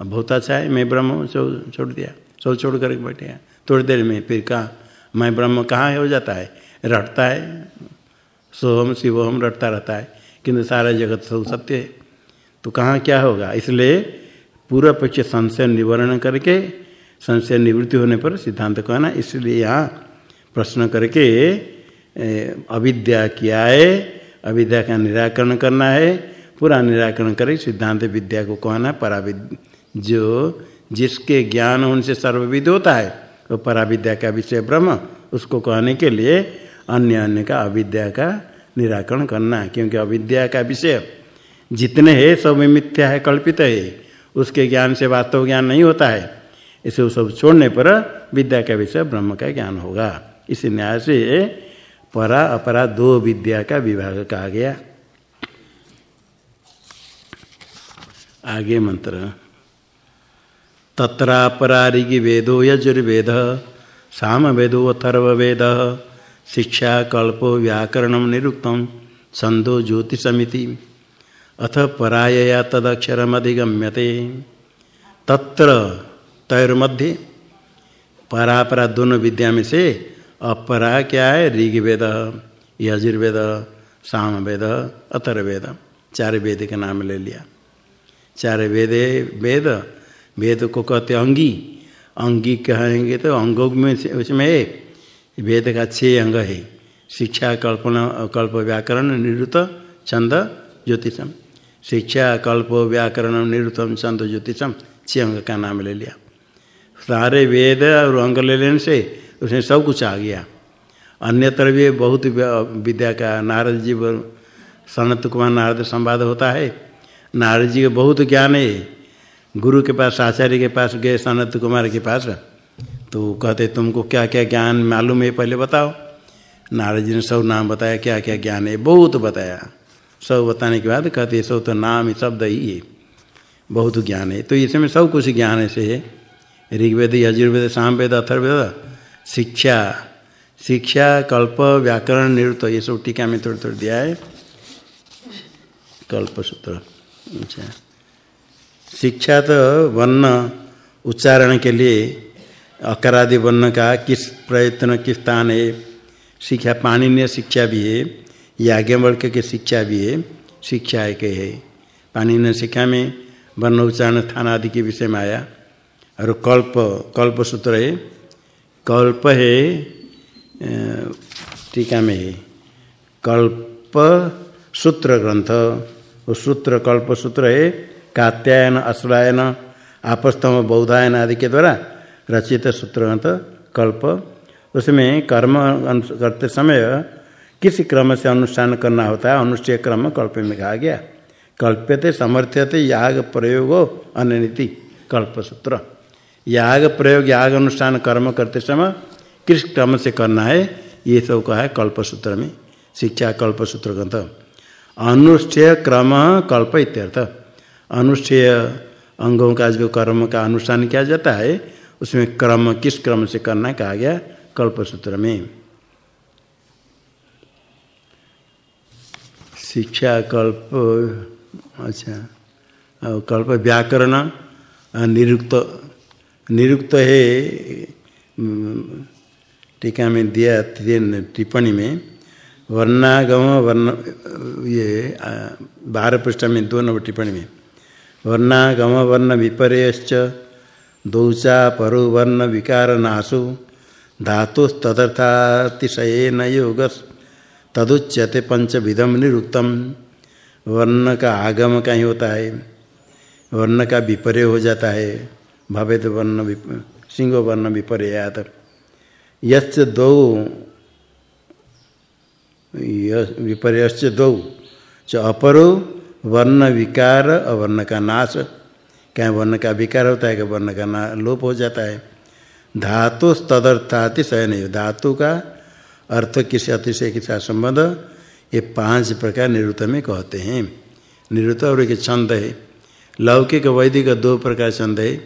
बहुत अच्छा है, मैं ब्रह्म सब छोड़ दिया, सब छोड़ करके बैठे थोड़ी देर में फिर कहा, मैं ब्रह्म कहाँ हो? जाता है। रटता है। सोहम, शिवोहम रटता रहता है। किंतु सारा जगत सब सत्य है। तो कहाँ क्या होगा? इसलिए पूरा पक्ष संशय निवारण करके, संशय निवृत्ति होने पर सिद्धांत कहना, इसलिए यहाँ प्रश्न करके अविद्या किया है, अविद्या का निराकरण करना है। पूरा निराकरण करे सिद्धांत विद्या को कहना पराविद जो जिसके ज्ञान उनसे सर्वविद होता है तो पराविद्या का विषय ब्रह्म, उसको कहने के लिए अन्य अन्य का अविद्या का निराकरण करना क्योंकि अविद्या का विषय जितने है, सब मिथ्या है, कल्पित है, उसके ज्ञान से वास्तव ज्ञान नहीं होता है। इसे वो सब छोड़ने पर विद्या का विषय ब्रह्म का ज्ञान होगा। इस न्याय से परा अपरा दो विद्या का विभाग कहा गया। आगे मंत्र। तत्रापरारिगी वेदो यजुर्वेद साम वेदो अथर्व वेद शिक्षा कल्पो व्याकरण निरुक्तम छंदो ज्योतिषमिति। अथ परायया तदक्षरमधिगम्यते। तत्र तैर्मध्ये परापरा दोनों विद्या में से अपरा क्या है ऋग्वेद, यजुर्वेद साम वेद अथर्वेद चार वेद का नाम ले लिया। चार वेद वेद वेद को कहते अंगी। अंगी कहेंगे तो अंगों में उसमें वेद का छह अंग है। शिक्षा, कल्पना, कल्प, व्याकरण, निरुत, छंद, ज्योतिषम। शिक्षा, कल्प, व्याकरण, निरुतम, छंद, ज्योतिषम, छह अंग का नाम ले लिया। सारे वेद और अंग ले लेने से उसमें सब कुछ आ गया। अन्यत्र भी बहुत विद्या का नारद जी, सनत कुमार नारद संवाद होता है। नारद जी का बहुत ज्ञान है। गुरु के पास, आचार्य के पास गए, सनत कुमार के पास तो कहते, तुमको क्या क्या ज्ञान मालूम है? पहले बताओ। नारद जी ने सब नाम बताया क्या क्या ज्ञान है? बहुत बताया। सब बताने के बाद कहते सब तो नाम शब्द ही है। बहुत ज्ञान है। तो इसमें सब कुछ ज्ञान ऐसे है। ऋग्वेद, यजुर्वेद सामवेद अथर्वेद शिक्षा शिक्षा, कल्प, व्याकरण निरुत ये सब टीका में थोड़ी थोड़ी दिया है। कल्प सूत्र। अच्छा। शिक्षा तो वर्ण उच्चारण के लिए अकरादि वर्ण का किस प्रयत्न, किस स्थान है? शिक्षा पाणिनीय शिक्षा भी है याज्ञवल्क की शिक्षा भी है, शिक्षा एक है। पाणिनीय शिक्षा में वर्ण उच्चारण स्थान आदि के विषय में आया। और कल्प कल्प सूत्र है। कल्प है टीका में है। कल्प सूत्र ग्रंथ, वो सूत्र, कल्प सूत्र है कात्यायन अश्वायन आपस्तम बौधायन आदि के द्वारा रचित सूत्र ग्रंथ कल्प। उसमें कर्म करते समय किस क्रम से अनुष्ठान करना होता है, अनुष्ठेय क्रम कल्प में कहा गया। कल्प्यते, समर्थ्यते, याग, प्रयोग, अननीति, कल्प सूत्र। याग, प्रयोग, याग, अनुष्ठान, कर्म करते समय किस क्रम से करना है, ये सब कहा है कल्पसूत्र में। शिक्षा कल्पसूत्र ग्रंथ अनुष्ठेय क्रम, कल्प इत्यर्थ। अनुष्ठेय अंगों का जो कर्म का अनुष्ठान किया जाता है, उसमें क्रम, किस क्रम से करना कहा गया कल्पसूत्र में। शिक्षा, कल्प अच्छा कल्प व्याकरण निरुक्त निरुक्त है टीका में दिया टिप्पणी में, वर्णागम, वर्ण, ये बारह पृष्ठ में दो नंबर टिप्पणी में वर्णागम वर्ण विपर्यश्च दौचा परु वर्ण विकार नाशु धातुस्तदर्थातिशयन योग तदुच्यते पंचविधम निरुक्तम। वर्ण का आगम कहीं होता है वर्ण का विपर्य हो जाता है भवेद वर्ण सिंह वर्ण विपर्यात यच्च दौ दौ च अपरो वर्ण विकार अवर्ण का नाश। क्या वर्ण का विकार होता है कि वर्ण का ना लोप हो जाता है? धातु तदर्थातिशय नहीं धातु का अर्थ किसी अतिशय के साथ संबंध? ये पाँच प्रकार निरुत में कहते हैं। निरुत और एक छंद है। लौकिक, वैदिक दो प्रकार छंद है।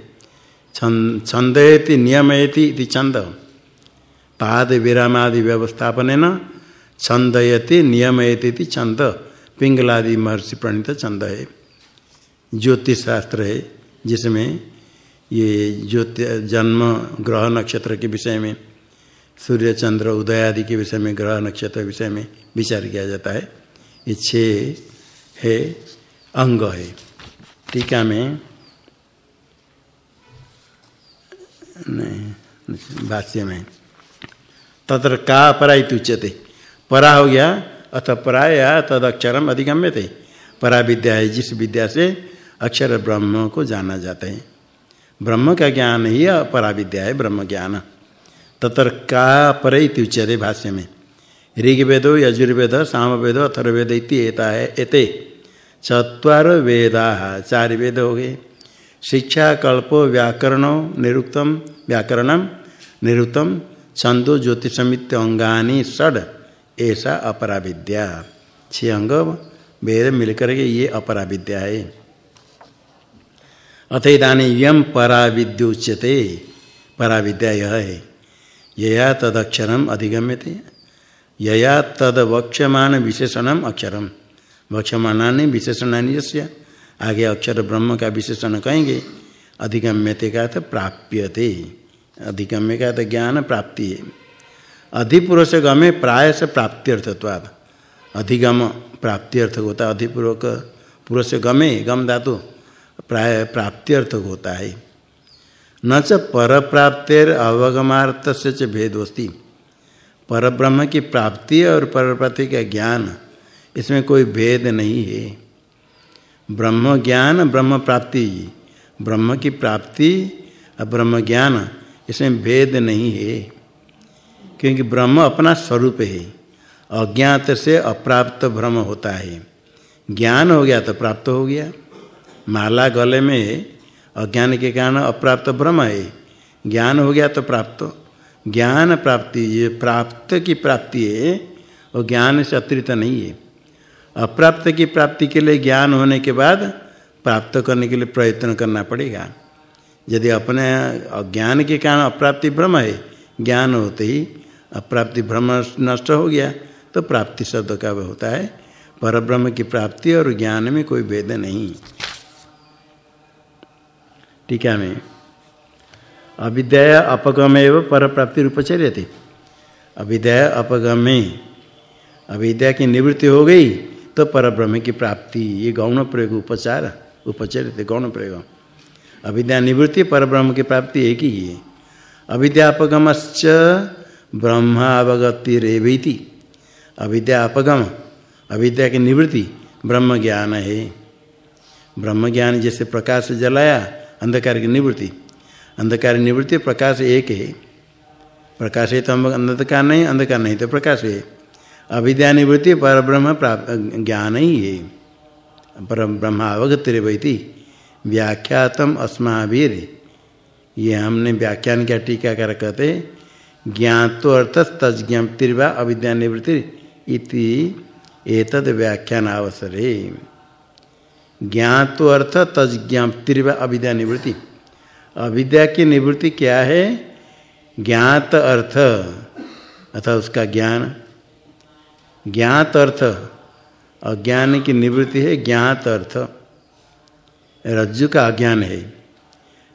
छंदयति नियमयति छंद। पाद विरामादि व्यवस्थापन न छंदयति नियमयति छंद। पिंगलादि महर्षि प्रणीत छंद है, ज्योतिष शास्त्र है, जिसमें ये ज्योति, जन्म, ग्रह नक्षत्र के विषय में, सूर्य, चंद्र, उदय आदि के विषय में, ग्रह नक्षत्र विषय में विचार किया जाता है। ये छः है, अंग है। टीका में, नहीं, भाष्य में, तत्र का परा उच्यते परा हो गया अथ पराया तद अक्षरम अधिगम्य थे परा विद्या है जिस विद्या से अक्षर ब्रह्म को जाना जाता है। ब्रह्म का ज्ञान ही परा विद्या है, ब्रह्म ज्ञान। तत्र का पर उच्यते भाष्य में। ऋग्वेदो, यजुर्वेद, सामवेद अथर्वेद एता है, एते। चतर वेदा चार वेद हो गए। शिक्षा, कल्पो, व्याकरण, निरुक्तम, व्याकरणम, निरुक्तम छंदो ज्योतिषमित अंगानी, षड। ऐसा अपरा विद्या छह अंग वेद मिलकर के ये अपरा विद्या है। अथ इधानी यम परा विद्युच्यते परा विद्या यह है। यया तदक्षरम अधिगम्य थे यया तद वक्ष्यमान विशेषणम अक्षरम। वक्ष्यमाना विशेषणानि यस्य। आगे अक्षर ब्रह्म का विशेषण कहेंगे। अधिगम्यते का तो प्राप्यते। अधिगम्य का ज्ञान प्राप्ति है। अधिपूर्व गमे प्राय से प्राप्त्यर्थत्वाद अधिगम प्राप्ति प्राप्त्यर्थ होता है अधिपूर्वक पुरुष गमे, गम धातु, प्राय प्राप्ति प्राप्त्यर्थ होता है। न च पर प्राप्तिर अवगमार्थ से च भेदोस्ती पर ब्रह्म की प्राप्ति और पर प्राप्ति का ज्ञान, इसमें कोई भेद नहीं है। ब्रह्म ज्ञान, ब्रह्म प्राप्ति, ब्रह्म की प्राप्ति और ब्रह्म ज्ञान, इसमें भेद नहीं है। क्योंकि ब्रह्म अपना स्वरूप है। अज्ञात से अप्राप्त भ्रम होता है। ज्ञान हो गया तो प्राप्त हो गया। माला गले में अज्ञान के कारण अप्राप्त भ्रम है। ज्ञान हो गया तो प्राप्त। ज्ञान प्राप्ति, ये प्राप्त की प्राप्ति है और ज्ञान से अतिरिक्त नहीं है। अप्राप्त की प्राप्ति के लिए ज्ञान होने के बाद प्राप्त करने के लिए प्रयत्न करना पड़ेगा। यदि अपने अज्ञान के कारण अप्राप्ति भ्रम है, ज्ञान होते ही अप्राप्ति भ्रम नष्ट हो गया तो प्राप्ति शब्द का होता है पर ब्रह्म की प्राप्ति और ज्ञान में कोई भेद नहीं। टीका में अविद्या अपगम एवं पर प्राप्ति रूपचर्य थे। अविद्या अपगम अविद्या की निवृत्ति हो गई तो पर ब्रह्म की प्राप्ति, ये गौण प्रयोग उपचार उपचरित गौण प्रयोग। अविद्या निवृत्ति पर ब्रह्म की प्राप्ति एक ही है। अविद्यापगमश्च ब्रह्मावगति रेवीति अविद्या अपगम अविद्या की निवृत्ति ब्रह्म ज्ञान है। ब्रह्म ज्ञान जैसे प्रकाश जलाया, अंधकार की निवृत्ति। अंधकार निवृत्ति प्रकाश एक है। प्रकाश है तो हम अंधकार नहीं अंधकार नहीं तो प्रकाश है। अविद्या निवृत्ति पर ब्रह्म प्राप्त, ज्ञान ही है। पर ब्रह्म अवगत रेवती व्याख्यातम अस्मावीर ये हमने व्याख्यान किया टीकाकार कहते ज्ञातो अर्थ तज्ञप्तिर्वा अविद्या निवृत्ति इति एतद व्याख्यान अवसर। ज्ञातो अर्थ तज्ञप्तिर्वा अविद्या निवृत्ति अविद्या की निवृत्ति क्या है? ज्ञात अर्थ अथवा उसका ज्ञान। ज्ञात अर्थ, अज्ञान की निवृत्ति है ज्ञात अर्थ। रज्जु का अज्ञान है।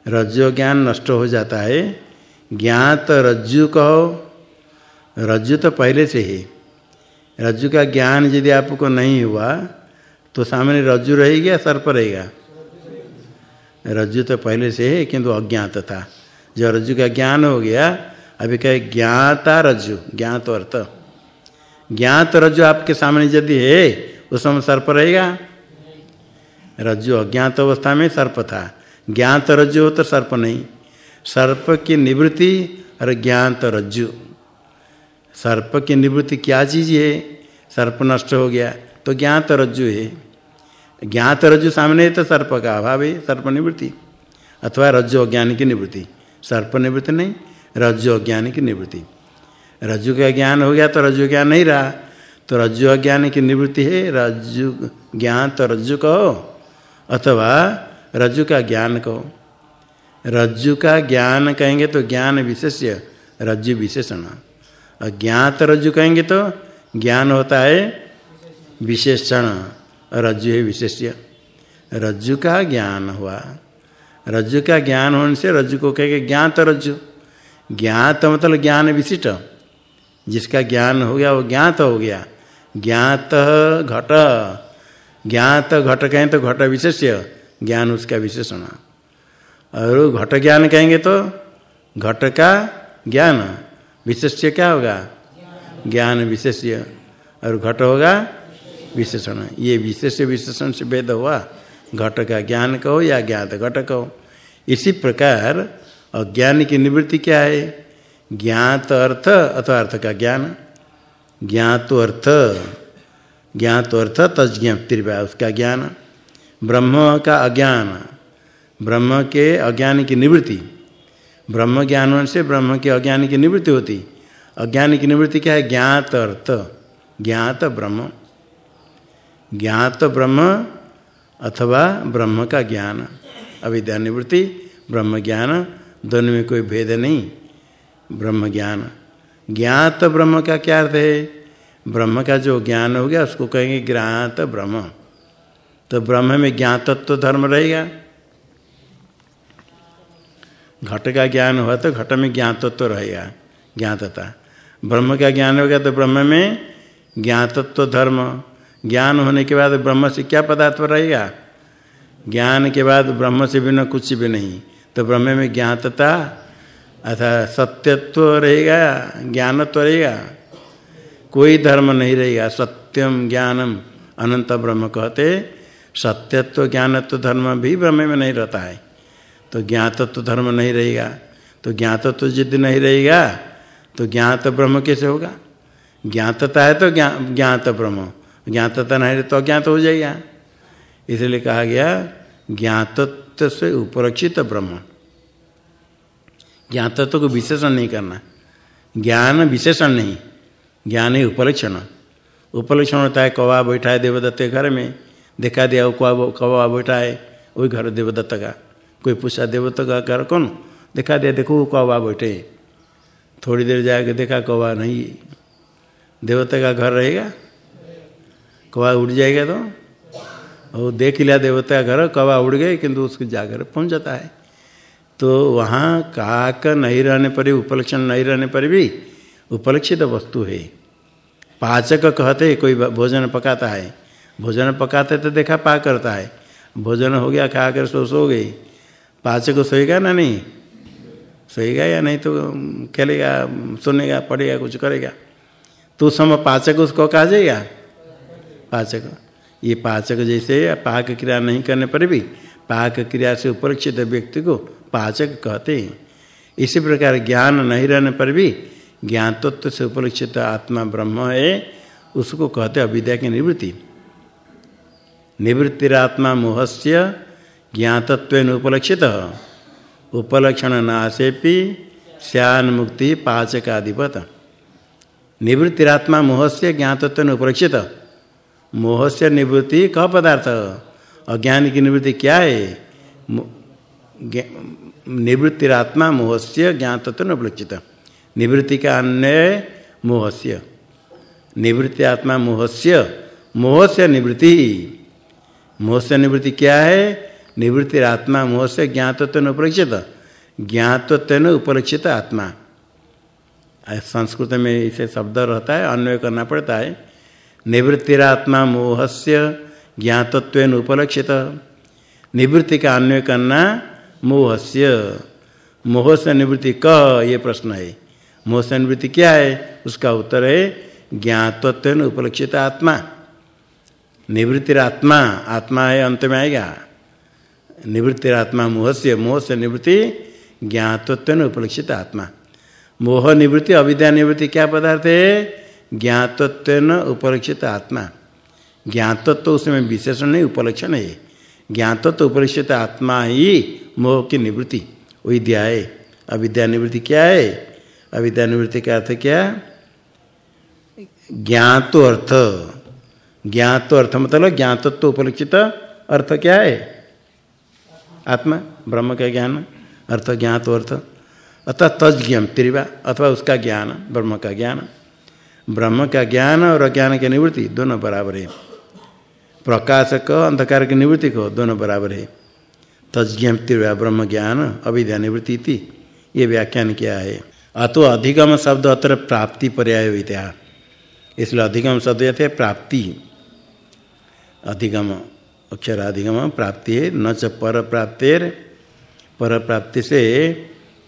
रज्जु ज्ञान नष्ट हो जाता है। ज्ञात रज्जु कहो। रज्जु तो पहले से ही। रज्जु का ज्ञान यदि आपको नहीं हुआ तो सामने रज्जु रहेगी सर्प रहेगा। रज्जु तो पहले से है, किंतु अज्ञात था। जो रज्जु का ज्ञान हो गया, अभी कहे ज्ञाता रज्जु, ज्ञात अर्थ। ज्ञात रज्जु आपके सामने यदि है, उस समय सर्प रहेगा। रज्जु अज्ञात अवस्था में सर्प था। ज्ञात रज्जु हो तो सर्प नहीं। सर्प की निवृत्ति और ज्ञान तो रज्जु। सर्प की निवृत्ति क्या चीज़ है? सर्प नष्ट हो गया तो ज्ञात रज्जु है। ज्ञात रज्जु सामने है तो सर्प का अभाव है, सर्प निवृत्ति। अथवा रज्जु अज्ञान की निवृत्ति। सर्प निवृत्ति नहीं, रज्जु अज्ञान की निवृत्ति। रज्जु का ज्ञान हो गया तो रज्जु ज्ञान नहीं रहा। तो रज्जु अज्ञान की निवृत्ति है, रज्जु ज्ञान तो रज्जु कहो, अथवा रज्जु का ज्ञान कहो। रज्जु का ज्ञान कहेंगे तो ज्ञान विशेष्य, रज्जु विशेषण। अज्ञात रज्जु कहेंगे तो ज्ञान होता है विशेषण, रज्जु है विशेष्य। रज्जु का ज्ञान हुआ। रज्जु का ज्ञान होने से रज्जु को कहेंगे ज्ञात रज्जु। ज्ञात मतलब ज्ञान विशिष्ट। जिसका ज्ञान हो गया वो ज्ञात हो गया। ज्ञात घट। ज्ञात घट कहें तो घट विशेष्य, ज्ञान उसका विशेषण। और घट ज्ञान कहेंगे तो घट का ज्ञान, विशेष्य क्या होगा? ज्ञान विशेष्य। और घट होगा विशेषण। ये विशेष विशेषण से भेद हुआ। घट का ज्ञान कहो या ज्ञात घट कहो। इसी प्रकार अज्ञान की निवृत्ति क्या है? ज्ञात अर्थ अथवा अर्थ का ज्ञान। ज्ञात अर्थ। ज्ञात अर्थ तज्ञप्ति उसका ज्ञान। ब्रह्म का अज्ञान। ब्रह्म के अज्ञान की निवृत्ति। ब्रह्म ज्ञान से ब्रह्म के अज्ञान की निवृत्ति होती। अज्ञान की निवृत्ति क्या है? ज्ञात अर्थ। ज्ञात ब्रह्म। ज्ञात ब्रह्म अथवा ब्रह्म का ज्ञान। अविद्या निवृत्ति, ब्रह्म ज्ञान, दोनों में कोई भेद नहीं। ब्रह्म ज्ञान। ज्ञात ब्रह्म का क्या अर्थ है? ब्रह्म का जो ज्ञान हो गया, उसको कहेंगे ज्ञात ब्रह्म। तो ब्रह्म में ज्ञातत्व धर्म रहेगा। घट का ज्ञान हुआ तो घट में ज्ञातत्व रहेगा, ज्ञातता। ब्रह्म का ज्ञान हो गया तो ब्रह्म में ज्ञातत्व धर्म। ज्ञान होने के बाद ब्रह्म से क्या पदार्थ रहेगा? ज्ञान के बाद ब्रह्म से बिना कुछ भी नहीं। तो ब्रह्म में ज्ञातता अथा सत्यत्व रहेगा, ज्ञानत्व रहेगा। कोई धर्म नहीं रहेगा, सत्यम ज्ञानम। अनंत ब्रह्म कहते, सत्यत्व ज्ञानत्व धर्म भी ब्रह्म में नहीं रहता है। तो ज्ञातत्व तो धर्म नहीं रहेगा। तो ज्ञातत्व तो जिद नहीं रहेगा तो ज्ञात ब्रह्म कैसे होगा? ज्ञातता है तो ज्ञात ब्रह्म। ज्ञातता नहीं तो अज्ञात हो जाएगा। इसलिए कहा गया, ज्ञातत्व से उपरक्षित ब्रह्म। ज्ञातत्व को विशेषण नहीं करना। ज्ञान विशेषण नहीं, ज्ञान ही उपलक्षण। उपलक्षण होता है, कौवा बैठा है देवदत्त के घर में, देखा दिया कौवा कौवा बैठा है वही घर देवदत्त का। कोई पूछा देवता का घर कौन? देखा दिया देखो कौवा बैठे। थोड़ी देर जाके देखा कौवा नहीं। देवता का घर रहेगा? कौवा उड़ जाएगा तो? और देख लिया देवता का घर कौवा उड़ गए, किंतु उसके जाकर पहुँच जाता है। तो वहाँ काक नहीं रहने पर उपलक्षण नहीं रहने पर भी उपलक्षित वस्तु है। पाचक कहते, कोई भोजन पकाता है। भोजन पकाते तो देखा, पा करता है। भोजन हो गया खा कर सो सो गई पाचक सोएगा ना नहीं सोएगा या नहीं तो खेलेगा, सुनेगा, पढ़ेगा, कुछ करेगा? तो समय पाचक उसको कहा जाएगा? पाचक। ये पाचक जैसे पाक क्रिया नहीं करने पर भी पाक क्रिया से उपलक्षित व्यक्ति को पाचक कहते हैं। इसी प्रकार ज्ञान नहीं रहने पर भी ज्ञातत्व से उपलक्षित आत्मा ब्रह्म है, उसको कहते अविद्या की निवृत्ति। निवृत्तिरात्मा मोहस्य ज्ञातत्व उपलक्षित उपलक्षण नाशेपि श्यान मुक्ति पाचकाधिपत निवृत्तिरात्मा मोहस्य ज्ञातत्व उपलक्षित मोह से निवृत्ति कह पदार्थ अज्ञान की निवृत्ति क्या है? निवृत्तिरात्मा मोहस्य ज्ञातत्व उपलक्षित निवृत्ति का अन्य मोहस्य। निवृत्ति आत्मा मोहस्य मोह से निवृत्ति। मोह से निवृत्ति क्या है? निवृत्ति आत्मा मोह से ज्ञातत्व उपलक्षित। ज्ञातत्व उपलक्षित आत्मा। संस्कृत में इसे शब्द रहता है, अन्वय करना पड़ता है। निवृत्तिरात्मा मोह से ज्ञातत्व उपलक्षित। निवृत्ति का अन्वय करना मोह से मोह से निवृत्ति क, ये प्रश्न है। मोह से निवृत्ति क्या है? उसका उत्तर है ज्ञातत्व उपलक्षित आत्मा। निवृत्तिरात्मा आत्मा है, अंत में आएगा। निवृत्तिरात्मा मोह से मोह से निवृत्ति ज्ञातत्व उपलक्षित आत्मा। मोह निवृत्ति, अविद्या निवृत्ति क्या पदार्थ है? ज्ञातत्व उपलक्षित आत्मा। ज्ञातत्व उसमें विशेषण नहीं, उपलक्षण है। ज्ञातत्व उपलक्षित आत्मा ही मोह की निवृत्ति। विद्या है। अविद्या निवृत्ति क्या है? अविद्या निवृत्ति का अर्थ क्या? ज्ञातो अर्थ। ज्ञातो अर्थ मतलब ज्ञातत्व उपलक्षित अर्थ क्या है? आत्मा, ब्रह्म का ज्ञान, अर्थ, ज्ञात अर्थ, अतः तज्ञम त्रिवा अथवा उसका ज्ञान, ब्रह्म का ज्ञान। ब्रह्म का ज्ञान और अज्ञान की निवृत्ति दोनों बराबर है। प्रकाश अंधकार की निवृत्ति को दोनों बराबर है। तज्ञम त्रिवा ब्रह्म, ज्ञान, अविद्या निवृत्ति ये व्याख्यान किया है। अतो अधिगम शब्द अत्र प्राप्ति पर्याय विद्या। इसलिए अधिगम शब्द थे प्राप्ति। अधिगम अक्षराधिगम प्राप्ति न च पर प्राप्तिर पर प्राप्ति से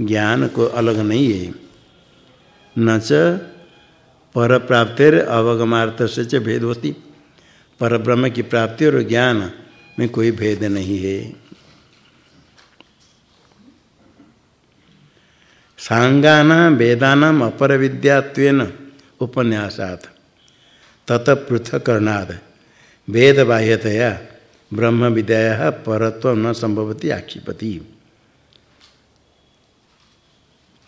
ज्ञान को अलग नहीं है। न च पर प्राप्तिर अवगमार्थ से च भेद होती पर ब्रह्म की प्राप्ति और ज्ञान में कोई भेद नहीं है। सांगाना वेदानाम अपर विद्यात्वेन उपन्यासात। तत पृथकरणाद वेद बाह्यतया ब्रह्म विद्या परत्व न संभवती आक्षिपति।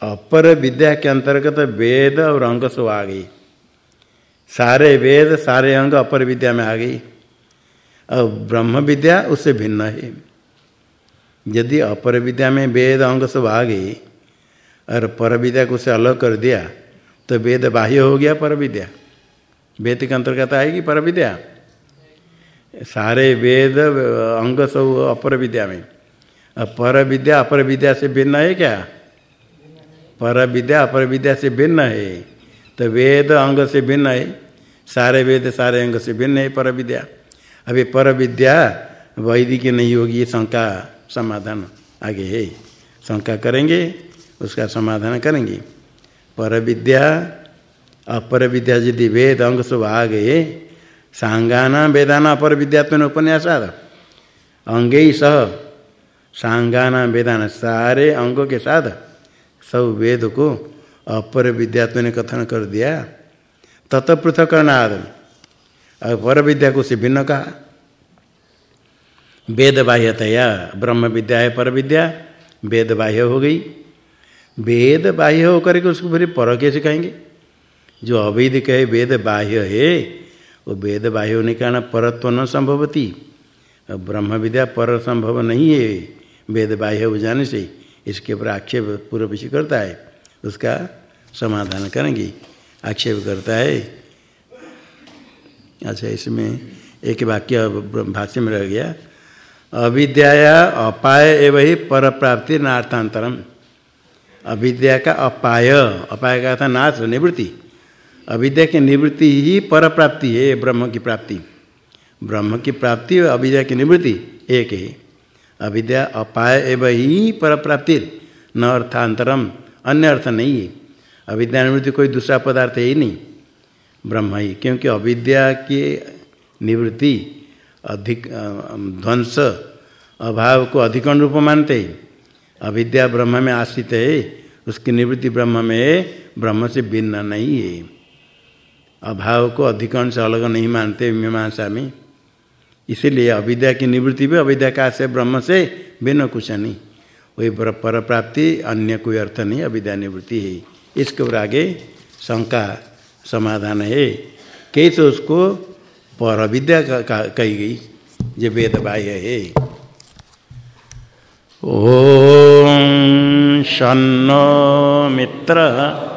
अपर विद्या के अंतर्गत वेद और अंग सो आ गई। सारे वेद, सारे अंग अपर विद्या में आ गई। और ब्रह्म विद्या उससे भिन्न है। यदि अपर विद्या में वेद, अंग सब आ गई, और पर विद्या को उसे अलग कर दिया तो वेद बाह्य हो गया पर विद्या। वेद के अंतर्गत आएगी पर विद्या। सारे वेद, अंग सब अपर विद्या में। पर विद्या, अपर विद्या से भिन्न है क्या? पर विद्या, अपर विद्या से भिन्न है। तो वेद, अंग से भिन्न है। सारे वेद, सारे अंग से भिन्न है पर विद्या। अभी पर विद्या, वैदिक नहीं होगी, ये शंका, समाधान आगे है। शंका करेंगे, उसका समाधान करेंगे। पर विद्या, अपर विद्या यदि वेद, अंग सब आ गए सांगाना वेदाना अपर विद्यात्म उपन्यासाद अंगे सह सांगाना वेदाना सारे अंगों के साथ सब वेद को अपर विद्यात्व ने कथन कर दिया तत पृथकरणाद पर विद्या को से भिन्न कहा वेद बाह्यतया ब्रह्म विद्या है पर विद्या वेद बाह्य हो गई वेद बाह्य होकर के उसको फिर पर कैसे कहेंगे जो अवैध कहे वेद बाह्य है वो वेद बाह्य होने का परत्व न संभवती। और ब्रह्म विद्या पर संभव नहीं है वेद बाह्य हो जाने से। इसके ऊपर आक्षेप पूर्व विषय करता है। उसका समाधान करेंगे। आक्षेप करता है। अच्छा इसमें एक वाक्य भाष्य में रह गया। अविद्या अपाय एवं ही पर प्राप्ति नार्थांतरम। अविद्या का अपाय। अपाय का था नाश निवृत्ति। अविद्या की निवृत्ति ही पर प्राप्ति है ब्रह्म की प्राप्ति। ब्रह्म की प्राप्ति और अविद्या की निवृत्ति एक है। अविद्या अपाय एवं ही पर प्राप्ति न अर्थांतरम, अन्य अर्थ नहीं है। अविद्या निवृत्ति कोई दूसरा पदार्थ है ही नहीं। ब्रह्म ही, क्योंकि अविद्या की निवृत्ति अधिक ध्वंस, अभाव को अधिकरण रूप मानते हैं। अविद्या ब्रह्म में आश्रित है, उसकी निवृत्ति ब्रह्म में ब्रह्म से भिन्न नहीं है। अभाव को अधिकांश अलग नहीं मानते मीमांसा में इसीलिए अविद्या की निवृत्ति भी अविद्या का से, ब्रह्म से भिन्न कुछ नहीं। वही पर प्राप्ति अन्य कोई अर्थ नहीं, अविद्या निवृत्ति है। इसके ऊपर आगे शंका समाधान है। कैसे उसको पर अविद्या कही गई? जो वेद बाह्य है। ॐ शन्नो मित्रः